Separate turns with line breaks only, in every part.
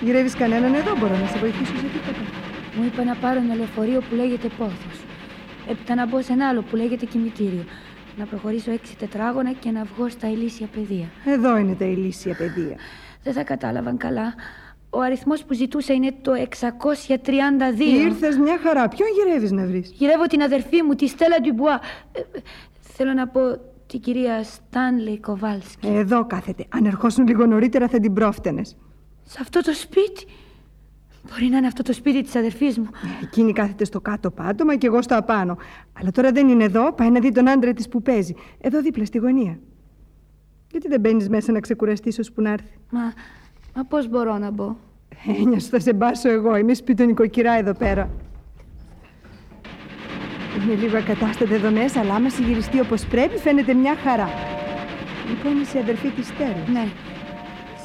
Χρυσό μου. Γυρεύεις κανέναν εδώ, μπορώ να σε βοηθήσω σε τίποτα.
Μου είπα να πάρω ένα λεωφορείο που λέγεται Πόθος. Έπειτα να μπω σε ένα άλλο που λέγεται Κημητήριο. Να προχωρήσω έξι τετράγωνα και να βγω στα ηλίσια πεδία.
Εδώ είναι τα ηλίσια πεδία.
Δεν θα κατάλαβαν καλά. Ο αριθμός που ζητούσα είναι το 632.
Ήρθες μια χαρά. Ποιον γυρεύεις να βρεις;
Γυρεύω την αδερφή μου, τη Στέλλα Ντουμπουά. Ε, θέλω να πω την κυρία Στάνλεϊ Κοβάλσκι.
Εδώ κάθεται. Αν ερχόσουν λίγο νωρίτερα θα την πρόφτενε.
Σε αυτό το σπίτι. Μπορεί να είναι αυτό το σπίτι της αδερφής μου.
Ε, εκείνη κάθεται στο κάτω πάτωμα και εγώ στο απάνω. Αλλά τώρα δεν είναι εδώ. Πάει να δει τον άντρα της που παίζει. Εδώ δίπλα στη γωνία. Γιατί δεν μπαίνεις μέσα να ξεκουραστείς ώσπου να έρθει;
Μα Μα πώς μπορώ να μπω;
Ένιωσε θα σε μπάσω εγώ. Είμαι σπίτι νοικοκυρά εδώ πέρα. Είναι λίγο ακατάστατα εδώ μέσα, αλλά άμα συγυριστεί όπως πρέπει φαίνεται μια χαρά. Λοιπόν, είσαι αδερφή της Στέλλας.
Ναι.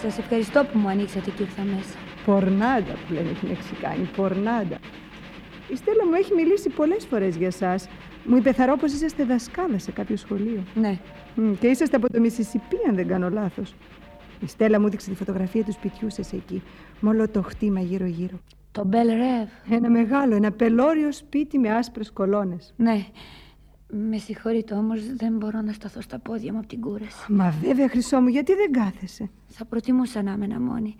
Σας ευχαριστώ που μου ανοίξατε και ήρθα μέσα.
Πορνάντα που λένε οι Μεξικάνοι. Πορνάντα. Η Στέλλα μου έχει μιλήσει πολλές φορές για σας. Μου είπε θαρώ πως είσαστε δασκάλα σε κάποιο σχολείο.
Ναι.
Και είσαστε από το Μississippi, αν δεν κάνω λάθος. Η Στέλλα μου δείξε τη φωτογραφία του σπιτιού σας εκεί. Με όλο το χτήμα γύρω-γύρω.
Το Μπελ Ρεβ.
Ένα μεγάλο, ένα πελώριο σπίτι με άσπρες κολόνες.
Ναι. Με συγχωρείτε όμως δεν μπορώ να σταθώ στα πόδια μου από την κούραση.
Μα βέβαια χρυσό μου γιατί δεν κάθεσαι;
Θα προτιμούσα να είμαι μόνη.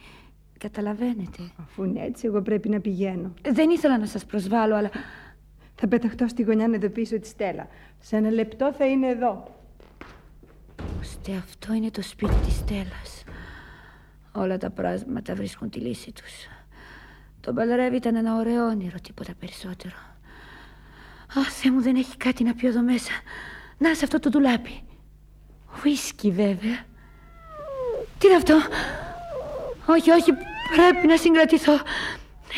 Καταλαβαίνετε.
Αφού είναι έτσι εγώ πρέπει να πηγαίνω.
Δεν ήθελα να σας προσβάλλω αλλά...
Θα πεταχτώ στη γωνιά να ειδοποιήσω τη Στέλλα. Σε ένα λεπτό θα είναι εδώ.
Ώστε αυτό είναι το σπίτι της Στέλλας. Όλα τα πράγματα βρίσκουν τη λύση τους. Το μπαλρεύει ήταν ένα ωραίο όνειρο, τίποτα περισσότερο. Α, Θεέ μου, δεν έχει κάτι να πιω εδώ μέσα. Να, σε αυτό το ντουλάπι. Ουίσκι, βέβαια. Τι είναι αυτό; Όχι, όχι, πρέπει να συγκρατηθώ.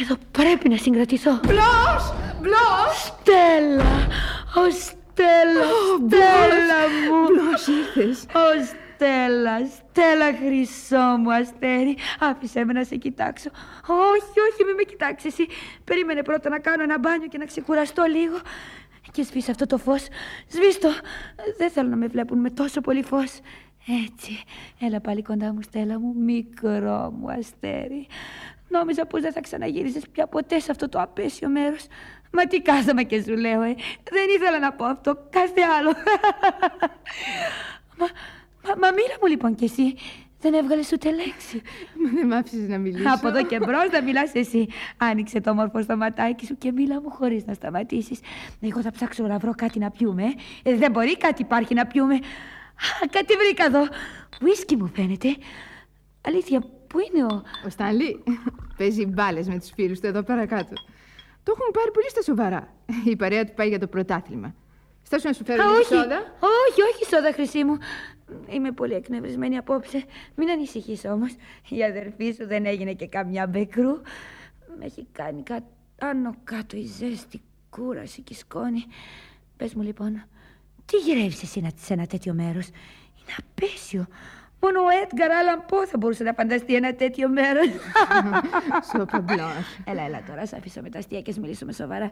Εδώ πρέπει να συγκρατηθώ.
Μπλος, μπλος.
Στέλλα, ο Στέλλα, Στέλλα μου.
Μπλος ήρθες.
Ω Στέλλα, Στέλλα χρυσό μου αστέρι. Άφησέ με να σε κοιτάξω. Όχι, όχι, μην με κοιτάξεις εσύ. Περίμενε πρώτα να κάνω ένα μπάνιο και να ξεκουραστώ λίγο. Και σβήσε αυτό το φως. Σβήστο. Δεν θέλω να με βλέπουν με τόσο πολύ φως. Έτσι. Έλα πάλι κοντά μου, Στέλλα μου. Μικρό μου αστέρι. Νόμιζα πως δεν θα ξαναγύριζες πια ποτέ σε αυτό το απέσιο μέρος. Μα τι κάθομαι και σου λέω, ε. Δεν ήθελα να πω αυτό. Κάθε άλλο. μα, μα, μα μίλα μου λοιπόν κι εσύ. Δεν έβγαλες ούτε λέξη.
Μα δεν μ' άφησες να μιλήσω.
Από εδώ και μπρος θα μιλάς εσύ. Άνοιξε το όμορφο στοματάκι σου και μίλα μου χωρίς να σταματήσεις. Εγώ θα ψάξω να βρω κάτι να πιούμε. Ε, δεν μπορεί, κάτι υπάρχει να πιούμε. Α, κάτι βρήκα εδώ. Ουίσκι μου φαίνεται. Αλήθεια, πού είναι ο.
Ο Στάνλι παίζει μπάλες με τους φίλους του εδώ πέρα κάτω. Το έχουν πάρει πολύ στα σοβαρά. Η παρέα του πάει για το πρωτάθλημα. Στάσου να σου φέρω
Α,
λίγο
όχι,
σόδα.
όχι, όχι σόδα, χρυσή μου. Είμαι πολύ εκνευρισμένη απόψε. Μην ανησυχείς όμως. Η αδερφή σου δεν έγινε και καμιά μπεκρού. Με έχει κάνει κα... άνω κάτω η ζέστη, κούραση και σκόνη. Πες μου λοιπόν, τι γυρεύεις εσύ να- σε ένα τέτοιο μέρος; Είναι απέσιο. Μόνο ο Έντγκαρ Άλαν Πό θα μπορούσε να φανταστεί ένα τέτοιο μέρος.
Σόπα μπλος.
έλα, έλα τώρα, σ' αφήσω με τα αστεία και ας μιλήσουμε σοβαρά.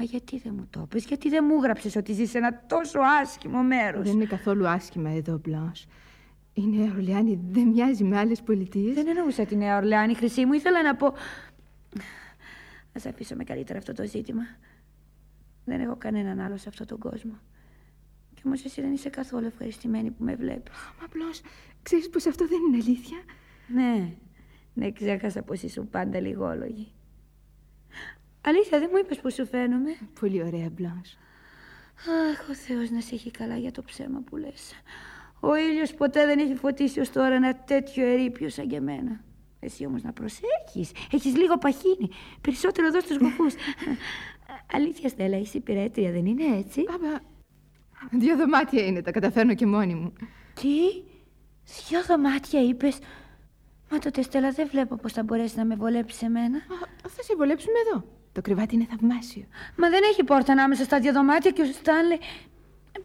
Μα γιατί δεν μου το πες, γιατί δεν μου γράψες ότι ζεις σε ένα τόσο άσχημο μέρος;
Δεν είναι καθόλου άσχημα εδώ, Μπλος. Η Νέα Ορλεάνη δεν μοιάζει με άλλες πολιτείες.
Δεν εννοούσα τη Νέα Ορλεάνη, Χρυσή μου. Ήθελα να πω. Α αφήσω με καλύτερα αυτό το ζήτημα. Δεν έχω κανέναν άλλο σε αυτόν τον κόσμο. Κι όμως εσύ δεν είσαι καθόλου ευχαριστημένη που με βλέπεις.
Μα Μπλος, ξέρεις πως αυτό δεν είναι αλήθεια;
Ναι, ναι, ξέχασα πως ήσουν πάντα λιγόλογη. Αλήθεια, δεν μου είπες πώς σου φαίνομαι.
Πολύ ωραία, Μπλος.
Αχ, ο Θεός να σε έχει καλά για το ψέμα που λες. Ο ήλιος ποτέ δεν έχει φωτίσει ως τώρα ένα τέτοιο ερείπιο σαν και εμένα. Εσύ όμως να προσέχεις. Έχεις λίγο παχύνη. Περισσότερο εδώ στους γοφού. Αλήθεια, Στέλλα, είσαι υπηρέτρια, δεν είναι έτσι;
Άπα, δύο δωμάτια είναι, τα καταφέρνω και μόνη μου.
Τι, δυο δωμάτια είπες; Μα τότε, Στέλλα, δεν βλέπω πώς θα μπορέσεις να με βολέψεις εμένα.
Α, θα σε βολέψουμε εδώ. Το κρεβάτι είναι θαυμάσιο.
Μα δεν έχει πόρτα ανάμεσα στα δύο δωμάτια και ο Στάνλε.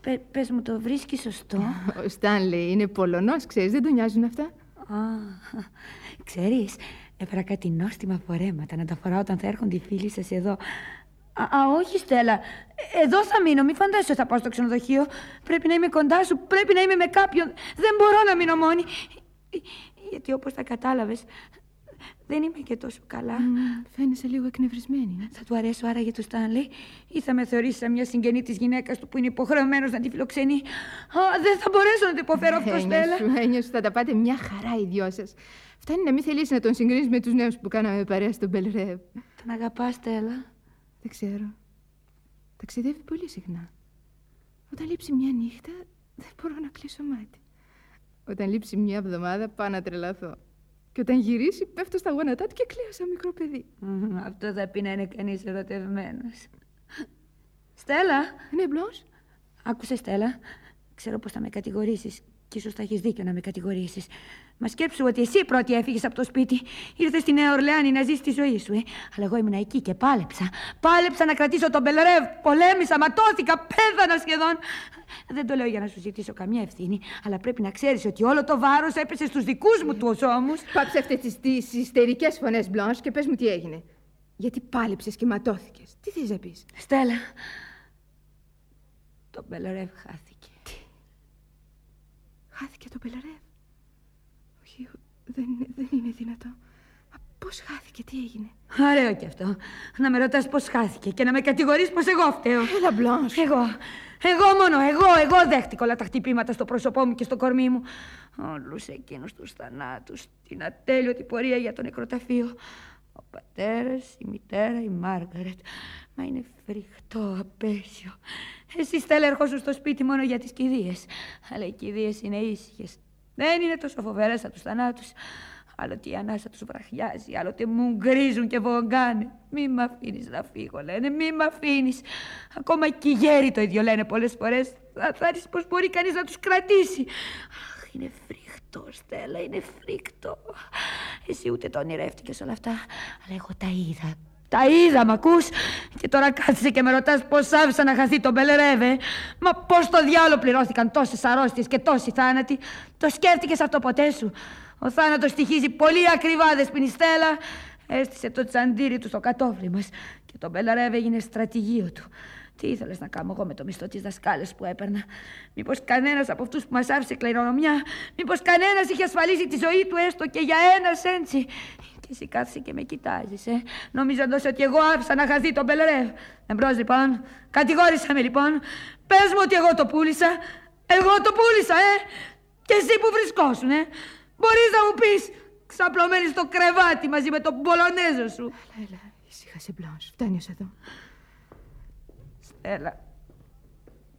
Πε, πες μου, το βρίσκεις σωστό;
Ο Στάνλey είναι Πολωνός, ξέρεις, δεν τον νοιάζουν αυτά.
Α, ξέρεις, έφερα κάτι νόστιμα φορέματα να τα φοράω όταν θα έρχονται οι φίλοι σας εδώ. Α, α, όχι Στέλλα, εδώ θα μείνω, μη φαντάζεσαι ότι θα πάω στο ξενοδοχείο. Πρέπει να είμαι κοντά σου, πρέπει να είμαι με κάποιον. Δεν μπορώ να μείνω μόνη. Γιατί όπως τα κατάλαβες, δεν είμαι και τόσο καλά.
Φαίνεσαι λίγο εκνευρισμένη. ε.
Θα του αρέσω άραγε του Στάνλey ή θα με θεωρήσει σαν μια συγγενή της γυναίκας του που είναι υποχρεωμένος να τη φιλοξενεί. Α, δεν θα μπορέσω να το υποφέρω αυτό,
Έννοια
Στέλλα.
σου, έννοια σου, θα τα πάτε μια χαρά οι δυο σας. Φτάνει να μην θελήσει να τον συγκρίνεις με τους νέους που κάναμε παρέα στον Μπελρεύ.
Τον αγαπάς, Στέλλα.
Δεν ξέρω. Ταξιδεύει πολύ συχνά. Όταν λείψει μια νύχτα, δεν μπορώ να κλείσω μάτι. Όταν λείψει μια εβδομάδα, πάω να τρελαθώ. Και όταν γυρίσει, πέφτω στα γόνατά του και κλαίω σαν μικρό παιδί.
Μμμ, Αυτό θα πει να είναι κανείς ερωτευμένος. Στέλλα,
Ναι, μπλος.
άκουσε Στέλλα. Ξέρω πως θα με κατηγορήσεις και ίσως θα έχεις δίκιο να με κατηγορήσεις. Μα σκέψου ότι εσύ πρώτη έφυγες από το σπίτι. Ήρθες στη Νέα Ορλεάνη να ζήσεις τη ζωή σου, ε. Αλλά εγώ ήμουν εκεί και πάλεψα. Πάλεψα να κρατήσω τον Μπελρεύ. Πολέμησα, ματώθηκα, πέθανα σχεδόν. Δεν το λέω για να σου ζητήσω καμία ευθύνη, αλλά πρέπει να ξέρεις ότι όλο το βάρος έπεσε στους δικούς μου τους ώμους.
Πάψε αυτές τις, τις ιστερικές φωνές, Μπλος, και πες μου τι έγινε. Γιατί πάλεψες και ματώθηκες. Τι θες να πεις;
Στέλλα, το Μπελρεύ χάθηκε.
Χάθηκε το Μπελαρεύ. Όχι, δεν, είναι- δεν είναι δυνατό. Μα πώς χάθηκε, τι έγινε;
Ωραίο κι αυτό. Να με ρωτάς πώς χάθηκε και να με κατηγορείς πως εγώ φταίω.
Έλα, Μπλος.
Εγώ, εγώ μόνο, εγώ, εγώ δέχτηκα όλα τα χτυπήματα στο πρόσωπό μου και στο κορμί μου. Όλους εκείνους τους θανάτους, την ατέλειωτη πορεία για το νεκροταφείο. Ο πατέρας, η μητέρα, η Μάργαρετ. Μα είναι φρικτό, απέσιο. Εσύ, Στέλλα, ερχόσουν στο σπίτι μόνο για τις κηδείες. Αλλά οι κηδείες είναι ήσυχες. Δεν είναι τόσο φοβερές σαν τους θανάτους. Άλλοτε η ανάσα τους βραχιάζει, άλλοτε μου γκρίζουν και βογκάνε. Μη μ' αφήνεις να φύγω, λένε, μη μ' αφήνεις. Ακόμα και οι γέροι το ίδιο λένε πολλές φορές. Θα θάρεις πως μπορεί κανείς να τους κρατήσει. Αχ, είναι φρικτό, Στέλλα, είναι φρικτό. Εσύ ούτε το ονειρεύτηκες όλα αυτά, αλλά εγώ τα είδα. Τα Τα είδα, μ' ακούς; Και τώρα κάθισε και με ρωτάς πώς άφησα να χαθεί τον Μπελερέβε. Μα πώς το διάλογο πληρώθηκαν τόσες αρρώστιες και τόσοι θάνατοι. Το σκέφτηκες αυτό ποτέ σου; Ο θάνατος στοιχίζει πολύ ακριβά, δεσποινή Στέλλα. Έστησε το τσαντήρι του στο κατόφλι μας και τον Μπελερέβε έγινε στρατηγείο του. Τι ήθελες να κάνω εγώ με το μισθό της δασκάλας που έπαιρνα; Μήπως κανένας από αυτούς που μας άφησε κληρονομιά, μήπως κανένας είχε ασφαλίσει τη ζωή του έστω και για ένα σέντσι; Και εσύ κάθεσαι και με κοιτάζεις, ε, νομίζοντας ότι εγώ άφησα να χαθεί τον Μπελερεύ. Εμπρός λοιπόν, κατηγόρησα με λοιπόν. Πες μου ότι εγώ το πούλησα. Εγώ το πούλησα, ε! Και εσύ που βρισκόσουν, ε! Μπορείς να μου πεις, ξαπλωμένης στο κρεβάτι μαζί με τον Πολωνέζο σου.
Έλα, έλα, ησύχασε Μπλάνς, φτάνει εδώ.
Έλα.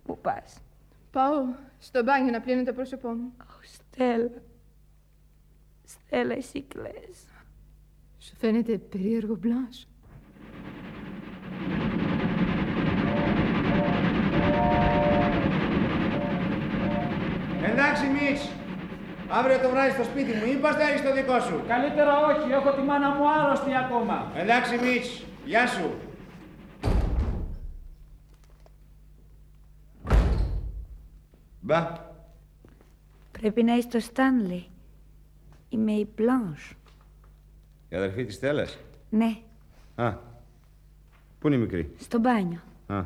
Πού πας;
Πάω στο μπάνιο να πλύνω το πρόσωπό μου.
Ω, Στέλλα. Στέλλα, εσύ κλαις.
Σου φαίνεται περίεργο Μπλάνς.
Εντάξει, Μίτς. Αύριο το βράδυ στο σπίτι μου ή πας στο δικό σου.
Καλύτερα όχι, έχω τη μάνα μου άρρωστη ακόμα.
Εντάξει, Μίτς. Γεια σου. Μπα.
Πρέπει να είσαι το Στάνλι. Είμαι η Μπλάνς.
Η αδερφή της Στέλλας;
Ναι,
Α. Πού είναι η μικρή;
στο μπάνιο.
Α.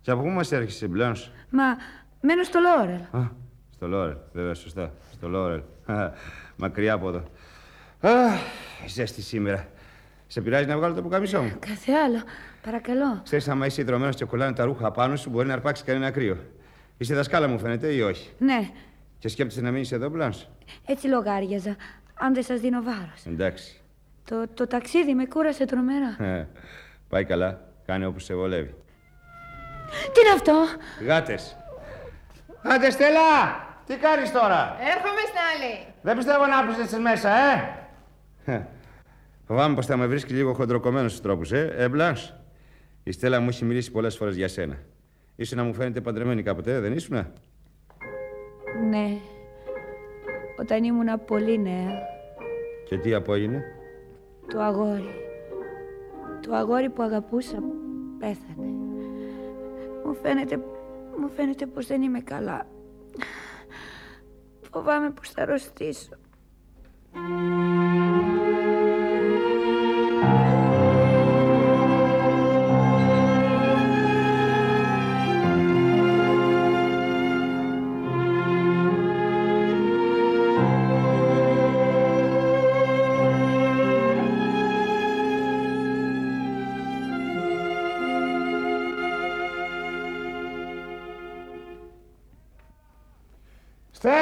Και από πού μας έρχεσαι, Μπλάνς.
Μα μένω στο Λόρελ.
Α, στο Λόρελ. Βέβαια, σωστά. Στο Λόρελ. Α, Μακριά από εδώ. Α, ζέστη σήμερα. Σε πειράζει να βγάλω το πουκαμισό μου;
Κάθε άλλο. Παρακαλώ.
Ξέρεις, άμα είσαι ιδρωμένος και κολλάνε τα ρούχα πάνω σου, μπορεί να αρπάξει κανένα κρύο. Είσαι δασκάλα μου, φαίνεται, ή όχι;
Ναι,
Και σκέπτεσαι να μείνεις εδώ, Μπλάνς;
έτσι λογάριαζα. Αν δεν σας δίνω βάρος.
Εντάξει.
Το, το ταξίδι με κούρασε τρομερά.
Ε, Πάει καλά. Κάνε όπως σε βολεύει.
Τι είναι αυτό;
Γάτες. Άντε, Στέλλα! Τι κάνεις τώρα;
Έρχομαι, Στάνλι.
Δεν πιστεύω να άπλωσες μέσα, ε! Ε, Φοβάμαι πως θα με βρίσκει λίγο χοντροκομμένος στους τρόπους, ε, ε, Μπλάνς; Η Στέλλα μου έχει μιλήσει πολλές φορές για σένα. Ήσου να μου φαίνεται παντρεμένη κάποτε, δεν ήσουνα;
Ναι, όταν ήμουνα πολύ νέα.
Και τι απόγινε.
Το αγόρι. Το αγόρι που αγαπούσα πέθανε. Μου φαίνεται, μου φαίνεται πως δεν είμαι καλά. Φοβάμαι πως θα αρρωστήσω.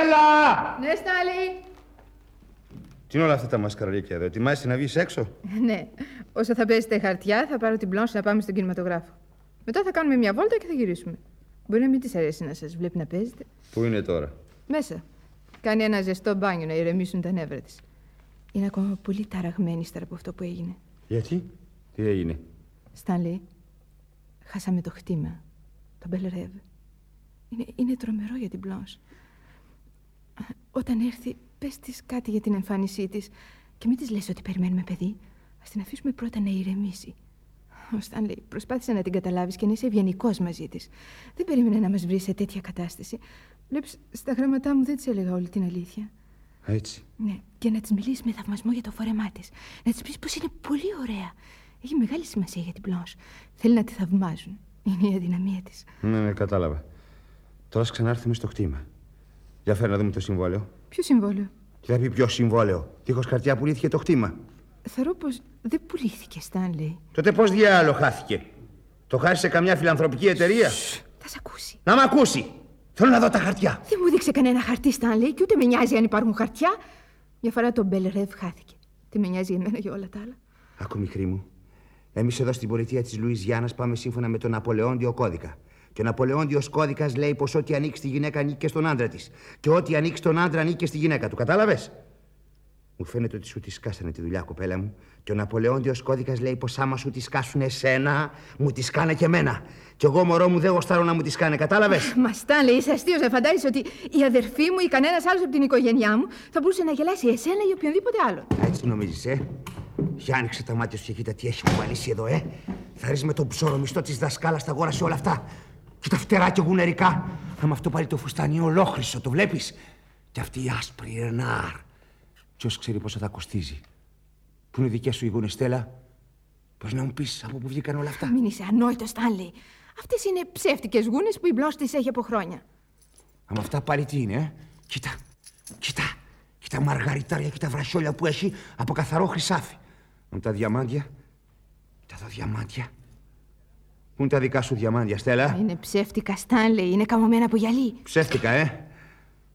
Στέλλα!
Ναι, Στάνλι.
Τι είναι όλα αυτά τα μασκαραλίκια εδώ, ετοιμάζεσαι να βγεις έξω;
Ναι, όσο θα παίζετε χαρτιά, θα πάρω την Μπλάνς να πάμε στον κινηματογράφο. Μετά θα κάνουμε μια βόλτα και θα γυρίσουμε. Μπορεί να μην της αρέσει να σας βλέπει να παίζετε.
Πού είναι τώρα;
Μέσα. Κάνει ένα ζεστό μπάνιο να ηρεμήσουν τα νεύρα της. Είναι ακόμα πολύ ταραγμένη ύστερα από αυτό που έγινε.
Γιατί, τι έγινε;
Στάνλι, χάσαμε το χτήμα. Το Μπελρεύ. Είναι, είναι τρομερό για την Μπλάνς. Όταν έρθει, πες της κάτι για την εμφάνισή της και μην της λες ότι περιμένουμε παιδί. Ας την αφήσουμε πρώτα να ηρεμήσει. Ο Στάνλι προσπάθησε να την καταλάβεις και να είσαι ευγενικός μαζί της. Δεν περίμενε να μας βρει σε τέτοια κατάσταση. Βλέπεις, στα γράμματά μου δεν της έλεγα όλη την αλήθεια.
Έτσι.
Ναι, και να της μιλήσεις με θαυμασμό για το φόρεμά της. Να της πεις πως είναι πολύ ωραία. Έχει μεγάλη σημασία για την Μπλάνς. Θέλει να τη θαυμάζουν. Είναι η αδυναμία της.
Ναι, ναι, κατάλαβα. Τώρα ας ξανάρθουμε στο κτήμα. Για φέρε να δούμε το συμβόλαιο.
Ποιο συμβόλαιο;
Τι θα πει ποιο συμβόλαιο. Δίχω χαρτιά πουλήθηκε το κτήμα.
Θεωρώ πως δεν πουλήθηκε, Στάνλεϊ.
Τότε πώς διάλογο χάθηκε; Το χάσει σε καμιά φιλανθρωπική εταιρεία;
Θα σε ακούσει.
Να μ' ακούσει. Θέλω να δω τα χαρτιά.
Δεν μου δείξε κανένα χαρτί, Στάνλεϊ, και ούτε με νοιάζει αν υπάρχουν χαρτιά. Μια φορά το Μπελρεύ χάθηκε. Τι με νοιάζει εμένα για όλα τα άλλα.
Άκου, μικρή μου. Εμείς εδώ στην πολιτεία της Λουιζιάννα πάμε σύμφωνα με τον Ναπολεόντιο κώδικα. Και ο Ναπολεόντιος κώδικας λέει πως ό,τι ανοίξει τη γυναίκα ανήκει και στον άντρα της. Και ό,τι ανοίξει τον άντρα ανήκει και στη γυναίκα του. Κατάλαβες; Μου φαίνεται ότι σου τη σκάσανε τη δουλειά, κοπέλα μου. Και ο Ναπολεόντιος κώδικας λέει πως άμα σου τη σκάσουν εσένα, μου τη σκάνε και εμένα. Και εγώ, μωρό μου, δεν γοστάρω να μου τη σκάνε. Κατάλαβες;
Μα Στάνλεϊ, είσαι αστείος. Να φαντάζεσαι ότι η αδερφή μου ή κανένας άλλος από την οικογένειά μου θα μπορούσε να γελάσει εσένα ή οποιονδήποτε άλλον.
Έτσι νομίζεις, ε; Για άνοιξε τα μάτια σου και κοίτα τι έχει κουβαλήσει εδώ, ε. Θα ρίξει με τον ψώρο μισθό της δασκάλας στα γόρα σε όλα αυτά. Κοίτα φτερά και γουνερικά. Άμα αυτό πάλι το φουστάνι ολόχρυσο, το βλέπεις; Και αυτή η άσπρη ρενάρ. Ποιος ξέρει πόσο θα κοστίζει. Πού είναι οι δικές σου οι γούνε, Στέλλα; Πώ να μου πεις από πού βγήκαν όλα αυτά.
Μην είσαι ανόητος, Στάνλι. Αυτές είναι ψεύτικες γούνες που η μπλό τη έχει από χρόνια.
Άμα αυτά πάλι τι είναι, ε; Κοίτα, κοίτα. Κοίτα μαργαριτάρια και τα βρασιόλια που έχει από καθαρό χρυσάφι. Με τα διαμάντια. Τα δω διαμάντια. Πού είναι τα δικά σου διαμάντια, Στέλλα;
Είναι ψεύτικα, Στάνλι. Είναι καμωμένα από γυαλί.
Ψεύτικα, ε;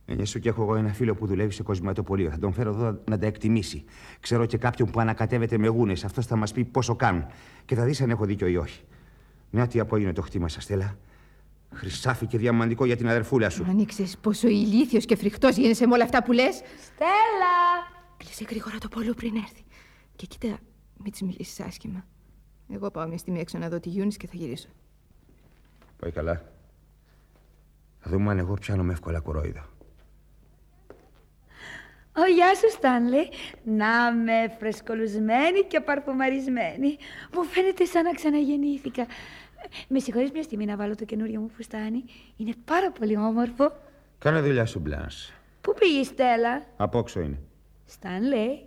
Έννοια σου και έχω εγώ ένα φίλο που δουλεύει σε κοσμηματοπολείο. Θα τον φέρω εδώ να τα εκτιμήσει. Ξέρω και κάποιον που ανακατεύεται με γούνες. Αυτός θα μας πει πόσο κάνουν. Και θα δεις αν έχω δίκιο ή όχι. Μια τι από είναι το χτήμα σας, Στέλλα; Χρυσάφι και διαμαντικό για την αδερφούλα σου.
Αν ήξερες πόσο ηλίθιος και φρικτός γίνεσαι με όλα αυτά που λες.
Στέλλα!
Κλείσε γρήγορα το πόλο πριν έρθει. Και κοίτα, μην της μιλήσεις άσχημα. Εγώ πάω μια στιγμή έξω να δω τη Γιούνι και θα γυρίσω.
Πάει καλά. Θα δούμε αν εγώ πιάνω εύκολα κορόιδο.
Ω, γεια σου, Στάνλι. Να με φρεσκολουσμένη και παρφουμαρισμένη. Μου φαίνεται σαν να ξαναγεννήθηκα. Με συγχωρείς μια στιγμή να βάλω το καινούριο μου φουστάνι. Είναι πάρα πολύ όμορφο.
Κάνε δουλειά σου, Μπλάνς.
Πού πήγες η Στέλλα;
Απόξω είναι.
Στάνλι,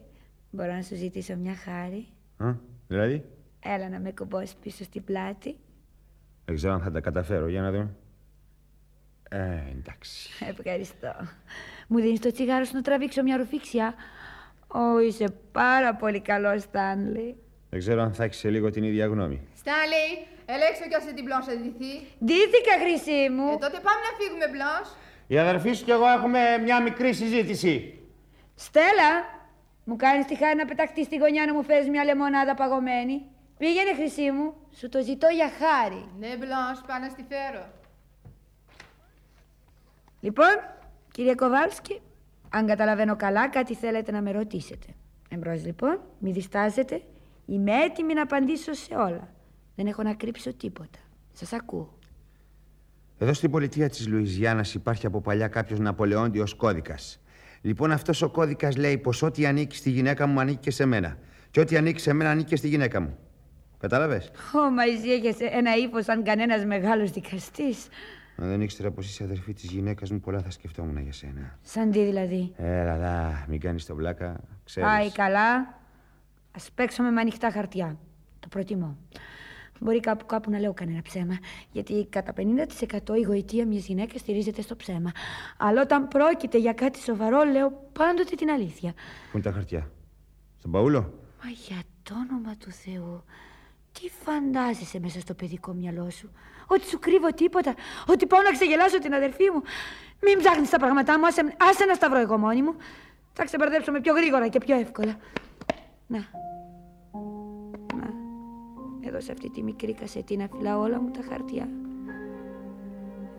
μπορώ να σου ζητήσω μια χάρη.
Α, δηλαδή,
Έλα να με κομπώσεις πίσω στην πλάτη.
δεν ξέρω αν θα τα καταφέρω. Για να δούμε. Ε, εντάξει.
Ευχαριστώ. Μου δίνεις το τσιγάρο σου να τραβήξω μια ρουφήξια; Ω, είσαι πάρα πολύ καλός, Στάνλι.
Δεν ξέρω αν θα έχεις σε λίγο την ίδια γνώμη.
Στάνλι, ελέγξω κι όσο την μπλό θα ντυθεί.
Ντύθηκα, χρυσή μου.
Ε, τότε πάμε να φύγουμε μπλό.
Η αδερφή σου και εγώ έχουμε μια μικρή συζήτηση.
Στέλλα, μου κάνεις τη χάρη να πεταχτείς στη γωνιά να μου φέρεις μια λεμονάδα παγωμένη. Πήγαινε, χρυσή μου. Σου το ζητώ για χάρη.
Ναι, μπλό, πάω να στη φέρω.
Λοιπόν, κύριε Κοβάλσκι, αν καταλαβαίνω καλά, κάτι θέλετε να με ρωτήσετε. Εμπρός λοιπόν, μη διστάζετε. Είμαι έτοιμη να απαντήσω σε όλα. Δεν έχω να κρύψω τίποτα. Σας ακούω.
Εδώ στην πολιτεία της Λουιζιάννας υπάρχει από παλιά κάποιος Ναπολεόντιος κώδικας. Λοιπόν, αυτός ο κώδικας λέει πως ό,τι ανήκει στη γυναίκα μου ανήκει και σε μένα. Και ό,τι ανήκει σε μένα ανήκει και στη γυναίκα μου. Κατάλαβες;
Ω, μα εσύ έχεις ένα ύφο σαν κανένας μεγάλος δικαστής.
Αν δεν ήξερα πως είσαι αδερφή της γυναίκας μου, πολλά θα σκεφτόμουν για σένα.
Σαν τι δηλαδή;
Έλα, δα, μην κάνεις το βλάκα, ξέρεις.
Πάει καλά. Ας παίξουμε με ανοιχτά χαρτιά. Το προτιμώ. Μπορεί κάπου κάπου να λέω κανένα ψέμα. Γιατί κατά 50% η γοητεία μιας γυναίκας στηρίζεται στο ψέμα. Αλλά όταν πρόκειται για κάτι σοβαρό, λέω πάντοτε την αλήθεια.
Πού είναι τα χαρτιά; Στον παούλο;
Μα για το όνομα του Θεού, τι φαντάζεσαι μέσα στο παιδικό μυαλό σου; Ότι σου κρύβω τίποτα; Ότι πάω να ξεγελάσω την αδερφή μου; Μην ψάχνεις τα πράγματά μου. Άσε, άσε να σταυρώ εγώ μόνη μου. Θα ξεμπερδέψουμε πιο γρήγορα και πιο εύκολα. Να. Να. Εδώ σε αυτή τη μικρή κασετίνα φυλάω όλα μου τα χαρτιά.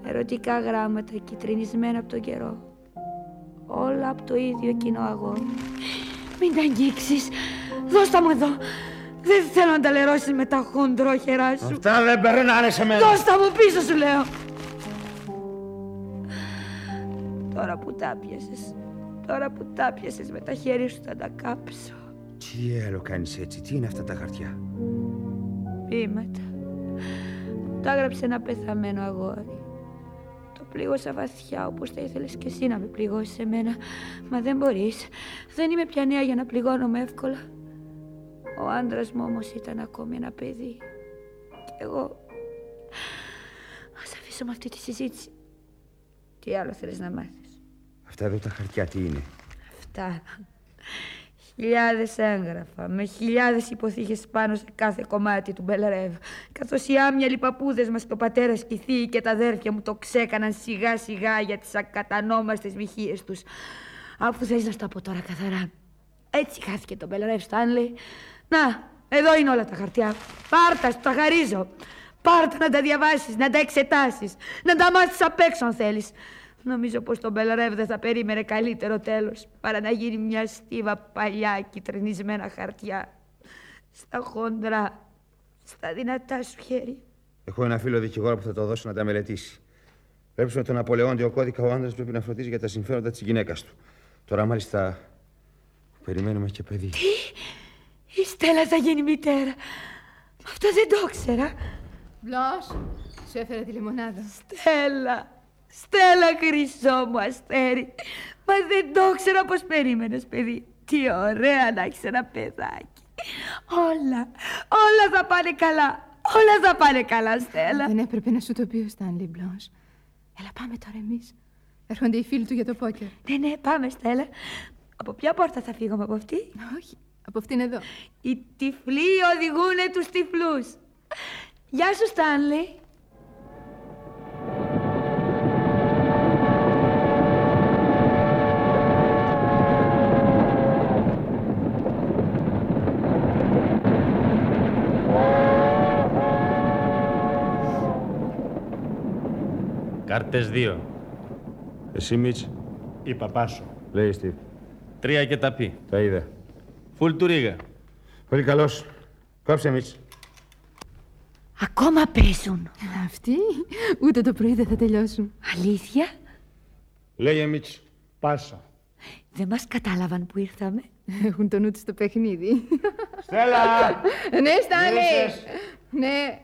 Ερωτικά γράμματα κυτρινισμένα από τον καιρό. Όλα από το ίδιο κοινό αγόρι. Μην τα αγγίξεις. Δώσ' τα μου εδώ. Δεν θέλω να τα λερώσεις με τα χοντρόχερά σου.
Αυτά δεν περνάνε σε μένα.
Δώσ' τα μου πίσω σου λέω. Τώρα που τα πιάσες, τώρα που τα πιάσες με τα χέρια σου θα τα κάψω.
Τι άλλο κάνεις έτσι, τι είναι αυτά τα χαρτιά;
Ποίηματα. Τα έγραψε ένα πεθαμένο αγόρι. Το πλήγωσα βαθιά όπως θα ήθελες και εσύ να με πληγώσεις εμένα. Μα δεν μπορείς. Δεν είμαι πια νέα για να πληγώνομαι εύκολα. Ο άντρας μου όμως ήταν ακόμη ένα παιδί. Και εγώ... Ας αφήσω με αυτή τη συζήτηση. Τι άλλο θέλεις να μάθεις;
Αυτά εδώ τα χαρτιά τι είναι;
Αυτά. Χιλιάδες έγγραφα, με χιλιάδες υποθήκες πάνω σε κάθε κομμάτι του Μπελρεύ. Καθώς οι άμυαλοι παππούδες μας και ο πατέρας και οι θείοι και τα αδέρφια μου το ξέκαναν σιγά σιγά για τις ακατανόμαστες μοιχείες τους. Αφού θες να στο πω τώρα καθαρά. Έτσι χάθηκε το Μπελρεύ, Στάνλι. Να, εδώ είναι όλα τα χαρτιά. Πάρτα, σου τα χαρίζω. Πάρτα να τα διαβάσεις, να τα εξετάσεις, να τα μάθεις απ' έξω αν θέλεις. Νομίζω πως το Μπελρεύ δεν θα περίμενε καλύτερο τέλος παρά να γίνει μια στίβα παλιά κυτρινισμένα χαρτιά. Στα χοντρά, στα δυνατά σου χέρια.
Έχω ένα φίλο δικηγόρο που θα το δώσω να τα μελετήσει. Βλέπει με τον Απολεόντιο κώδικα ο άντρα πρέπει να φροντίζει για τα συμφέροντα της γυναίκας του. Τώρα μάλιστα περιμένουμε και παιδί.
Η Στέλλα θα γίνει μητέρα. Αυτό δεν το ήξερα.
Μπλος, σου έφερα τη λεμονάδα.
Στέλλα, Στέλλα χρυσό μου αστέρι. Μα δεν το ήξερα πως περίμενες παιδί. Τι ωραία να έχεις ένα παιδάκι. Όλα, όλα θα πάνε καλά. Όλα θα πάνε καλά, Στέλλα.
Δεν έπρεπε να σου το πει ο Στάνλι Μπλος. Έλα πάμε τώρα εμείς. Έρχονται οι φίλοι του για το πόκερ.
Ναι, ναι, πάμε, Στέλλα. Από ποια πόρτα θα φύγουμε από αυτή;
Όχι, από αυτήν εδώ.
Οι τυφλοί οδηγούν τους τυφλούς. Γεια σου, Στάνλι.
Κάρτες δύο.
Εσύ, Μίτς,
Η παπάσου.
λέει Στίβ.
Τρία και τα πει.
Τα είδα.
Φουλ του Ρίγα.
Πολύ καλός. Κόψε, Μίτς.
Ακόμα παίζουν.
Αυτοί ούτε το πρωί δεν θα τελειώσουν.
Αλήθεια;
Λέγε, Μίτς.
Πάσα.
Δεν μας κατάλαβαν που ήρθαμε.
Έχουν το νου τους στο παιχνίδι.
Στέλλα!
ναι, Στάνλι! Ναι.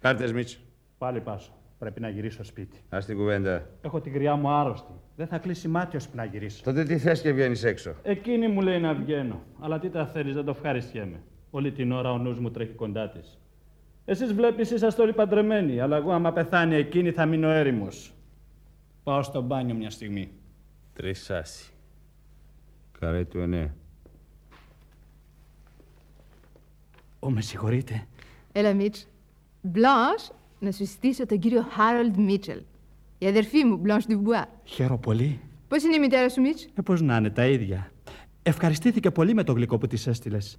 Κάρτες, Μίτς.
Πάλι πάσα. Πρέπει να γυρίσω σπίτι.
Ας την κουβέντα.
Έχω την κρυά μου άρρωστη. Δεν θα κλείσει μάτι ώσπου να γυρίσω.
Τότε τι θες και βγαίνεις έξω;
Εκείνη μου λέει να βγαίνω. Αλλά τι τα θέλεις, δεν το ευχαριστιέμαι. Όλη την ώρα ο νους μου τρέχει κοντά της. Εσείς βλέπεις είσαστε όλοι παντρεμένοι, αλλά εγώ άμα πεθάνει εκείνη θα μείνω έρημος. Πάω στο μπάνιο μια στιγμή. Τρισάσι.
Καρέ του εννέα.
Ω, με συγχωρείτε.
Έλα, Μίτς. Μπλος, να σου συστήσω τον κύριο Χάρολντ Μίτσελ. Η αδερφή μου, Μπλος Ντουμπουά.
Χαίρομαι πολύ.
Πώς είναι η μητέρα σου, Μίτς;
Ε, πώς να είναι, τα ίδια. Ευχαριστήθηκε πολύ με το γλυκό που της έστειλες.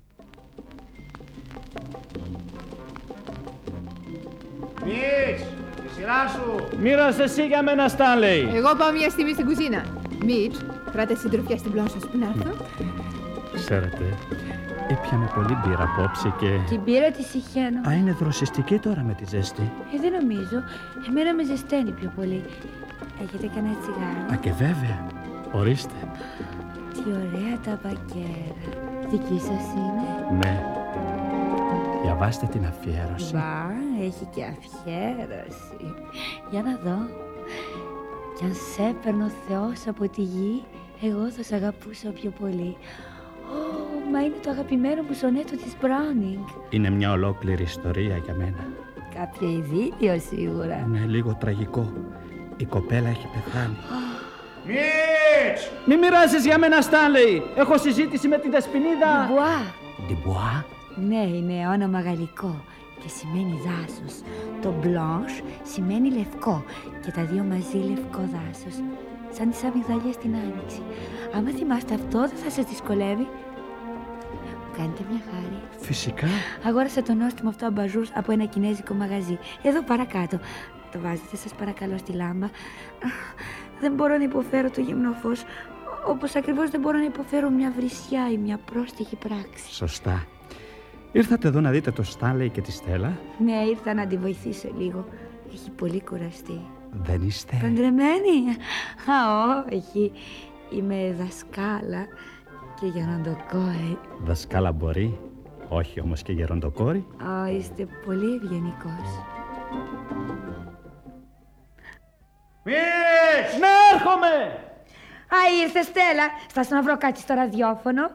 Μίτς, τη σειρά σου.
Μοίρασε εσύ για μένα, Στάνλεϊ.
Εγώ πάω μια στιγμή στην κουζίνα. Μίτς, κράτα συντροφιά στην πλόνσα σου που να έρθω.
Ξέρετε, έπιαμε πολύ μπύρα απόψε και...
Την πήρα της συχαίνω.
Α, είναι δροσιστική τώρα με τη ζέστη.
Ε, δεν νομίζω. Εμένα με ζεσταίνει πιο πολύ. Έχετε κανένα τσιγάρο;
Α, και βέβαια. Ορίστε.
Τι ωραία τα πακέρα. Δική σας είναι;
Ναι. Διαβάστε την αφιέρωση.
Μπα, έχει και αφιέρωση. Για να δω. Κι αν σε έπαιρνε ο Θεός από τη γη, εγώ θα σε αγαπούσα πιο πολύ. Ω, μα είναι το αγαπημένο μου σονέτο της Browning.
Είναι μια ολόκληρη ιστορία για μένα.
Κάποια ειδήλιο σίγουρα.
Είναι λίγο τραγικό. Η κοπέλα έχει πεθάνει.
Μίτς!
Μη μοιράζεις για μένα, Στάνλεϊ. Έχω συζήτηση με την Δεσποινίδα.
Μπουά.
Ντιμπουά.
Ναι, είναι όνομα γαλλικό και σημαίνει δάσος. Το blanche σημαίνει λευκό και τα δύο μαζί λευκό δάσος. Σαν τις αμυγδαλιές στην άνοιξη. Άμα θυμάστε αυτό δεν θα σας δυσκολεύει. Μου κάνετε μια χάρη.
Φυσικά.
Αγόρασα το νόστιμο αυτό αμπαζούς από ένα κινέζικο μαγαζί. Εδώ παρακάτω. Το βάζετε σας παρακαλώ στη λάμπα. Αχ, Δεν μπορώ να υποφέρω το γυμνό φως. Όπως ακριβώς δεν μπορώ να υποφέρω μια βρισιά ή μια πρόστιχη πράξη.
Σωστά. Ήρθατε εδώ να δείτε το Στάνλεϊ και τη Στέλλα.
Ναι, ήρθα να τη βοηθήσω λίγο. Έχει πολύ κουραστεί.
Δεν είστε;
Παντρεμένη. Α, όχι. Είμαι δασκάλα και γεροντοκόρη.
Δασκάλα μπορεί. Όχι όμως και γεροντοκόρη.
Α, είστε πολύ ευγενικός.
Μίτς!
Ναι, έρχομαι!
Α, ήρθε Στέλλα. Στάσου να βρω κάτι στο ραδιόφωνο.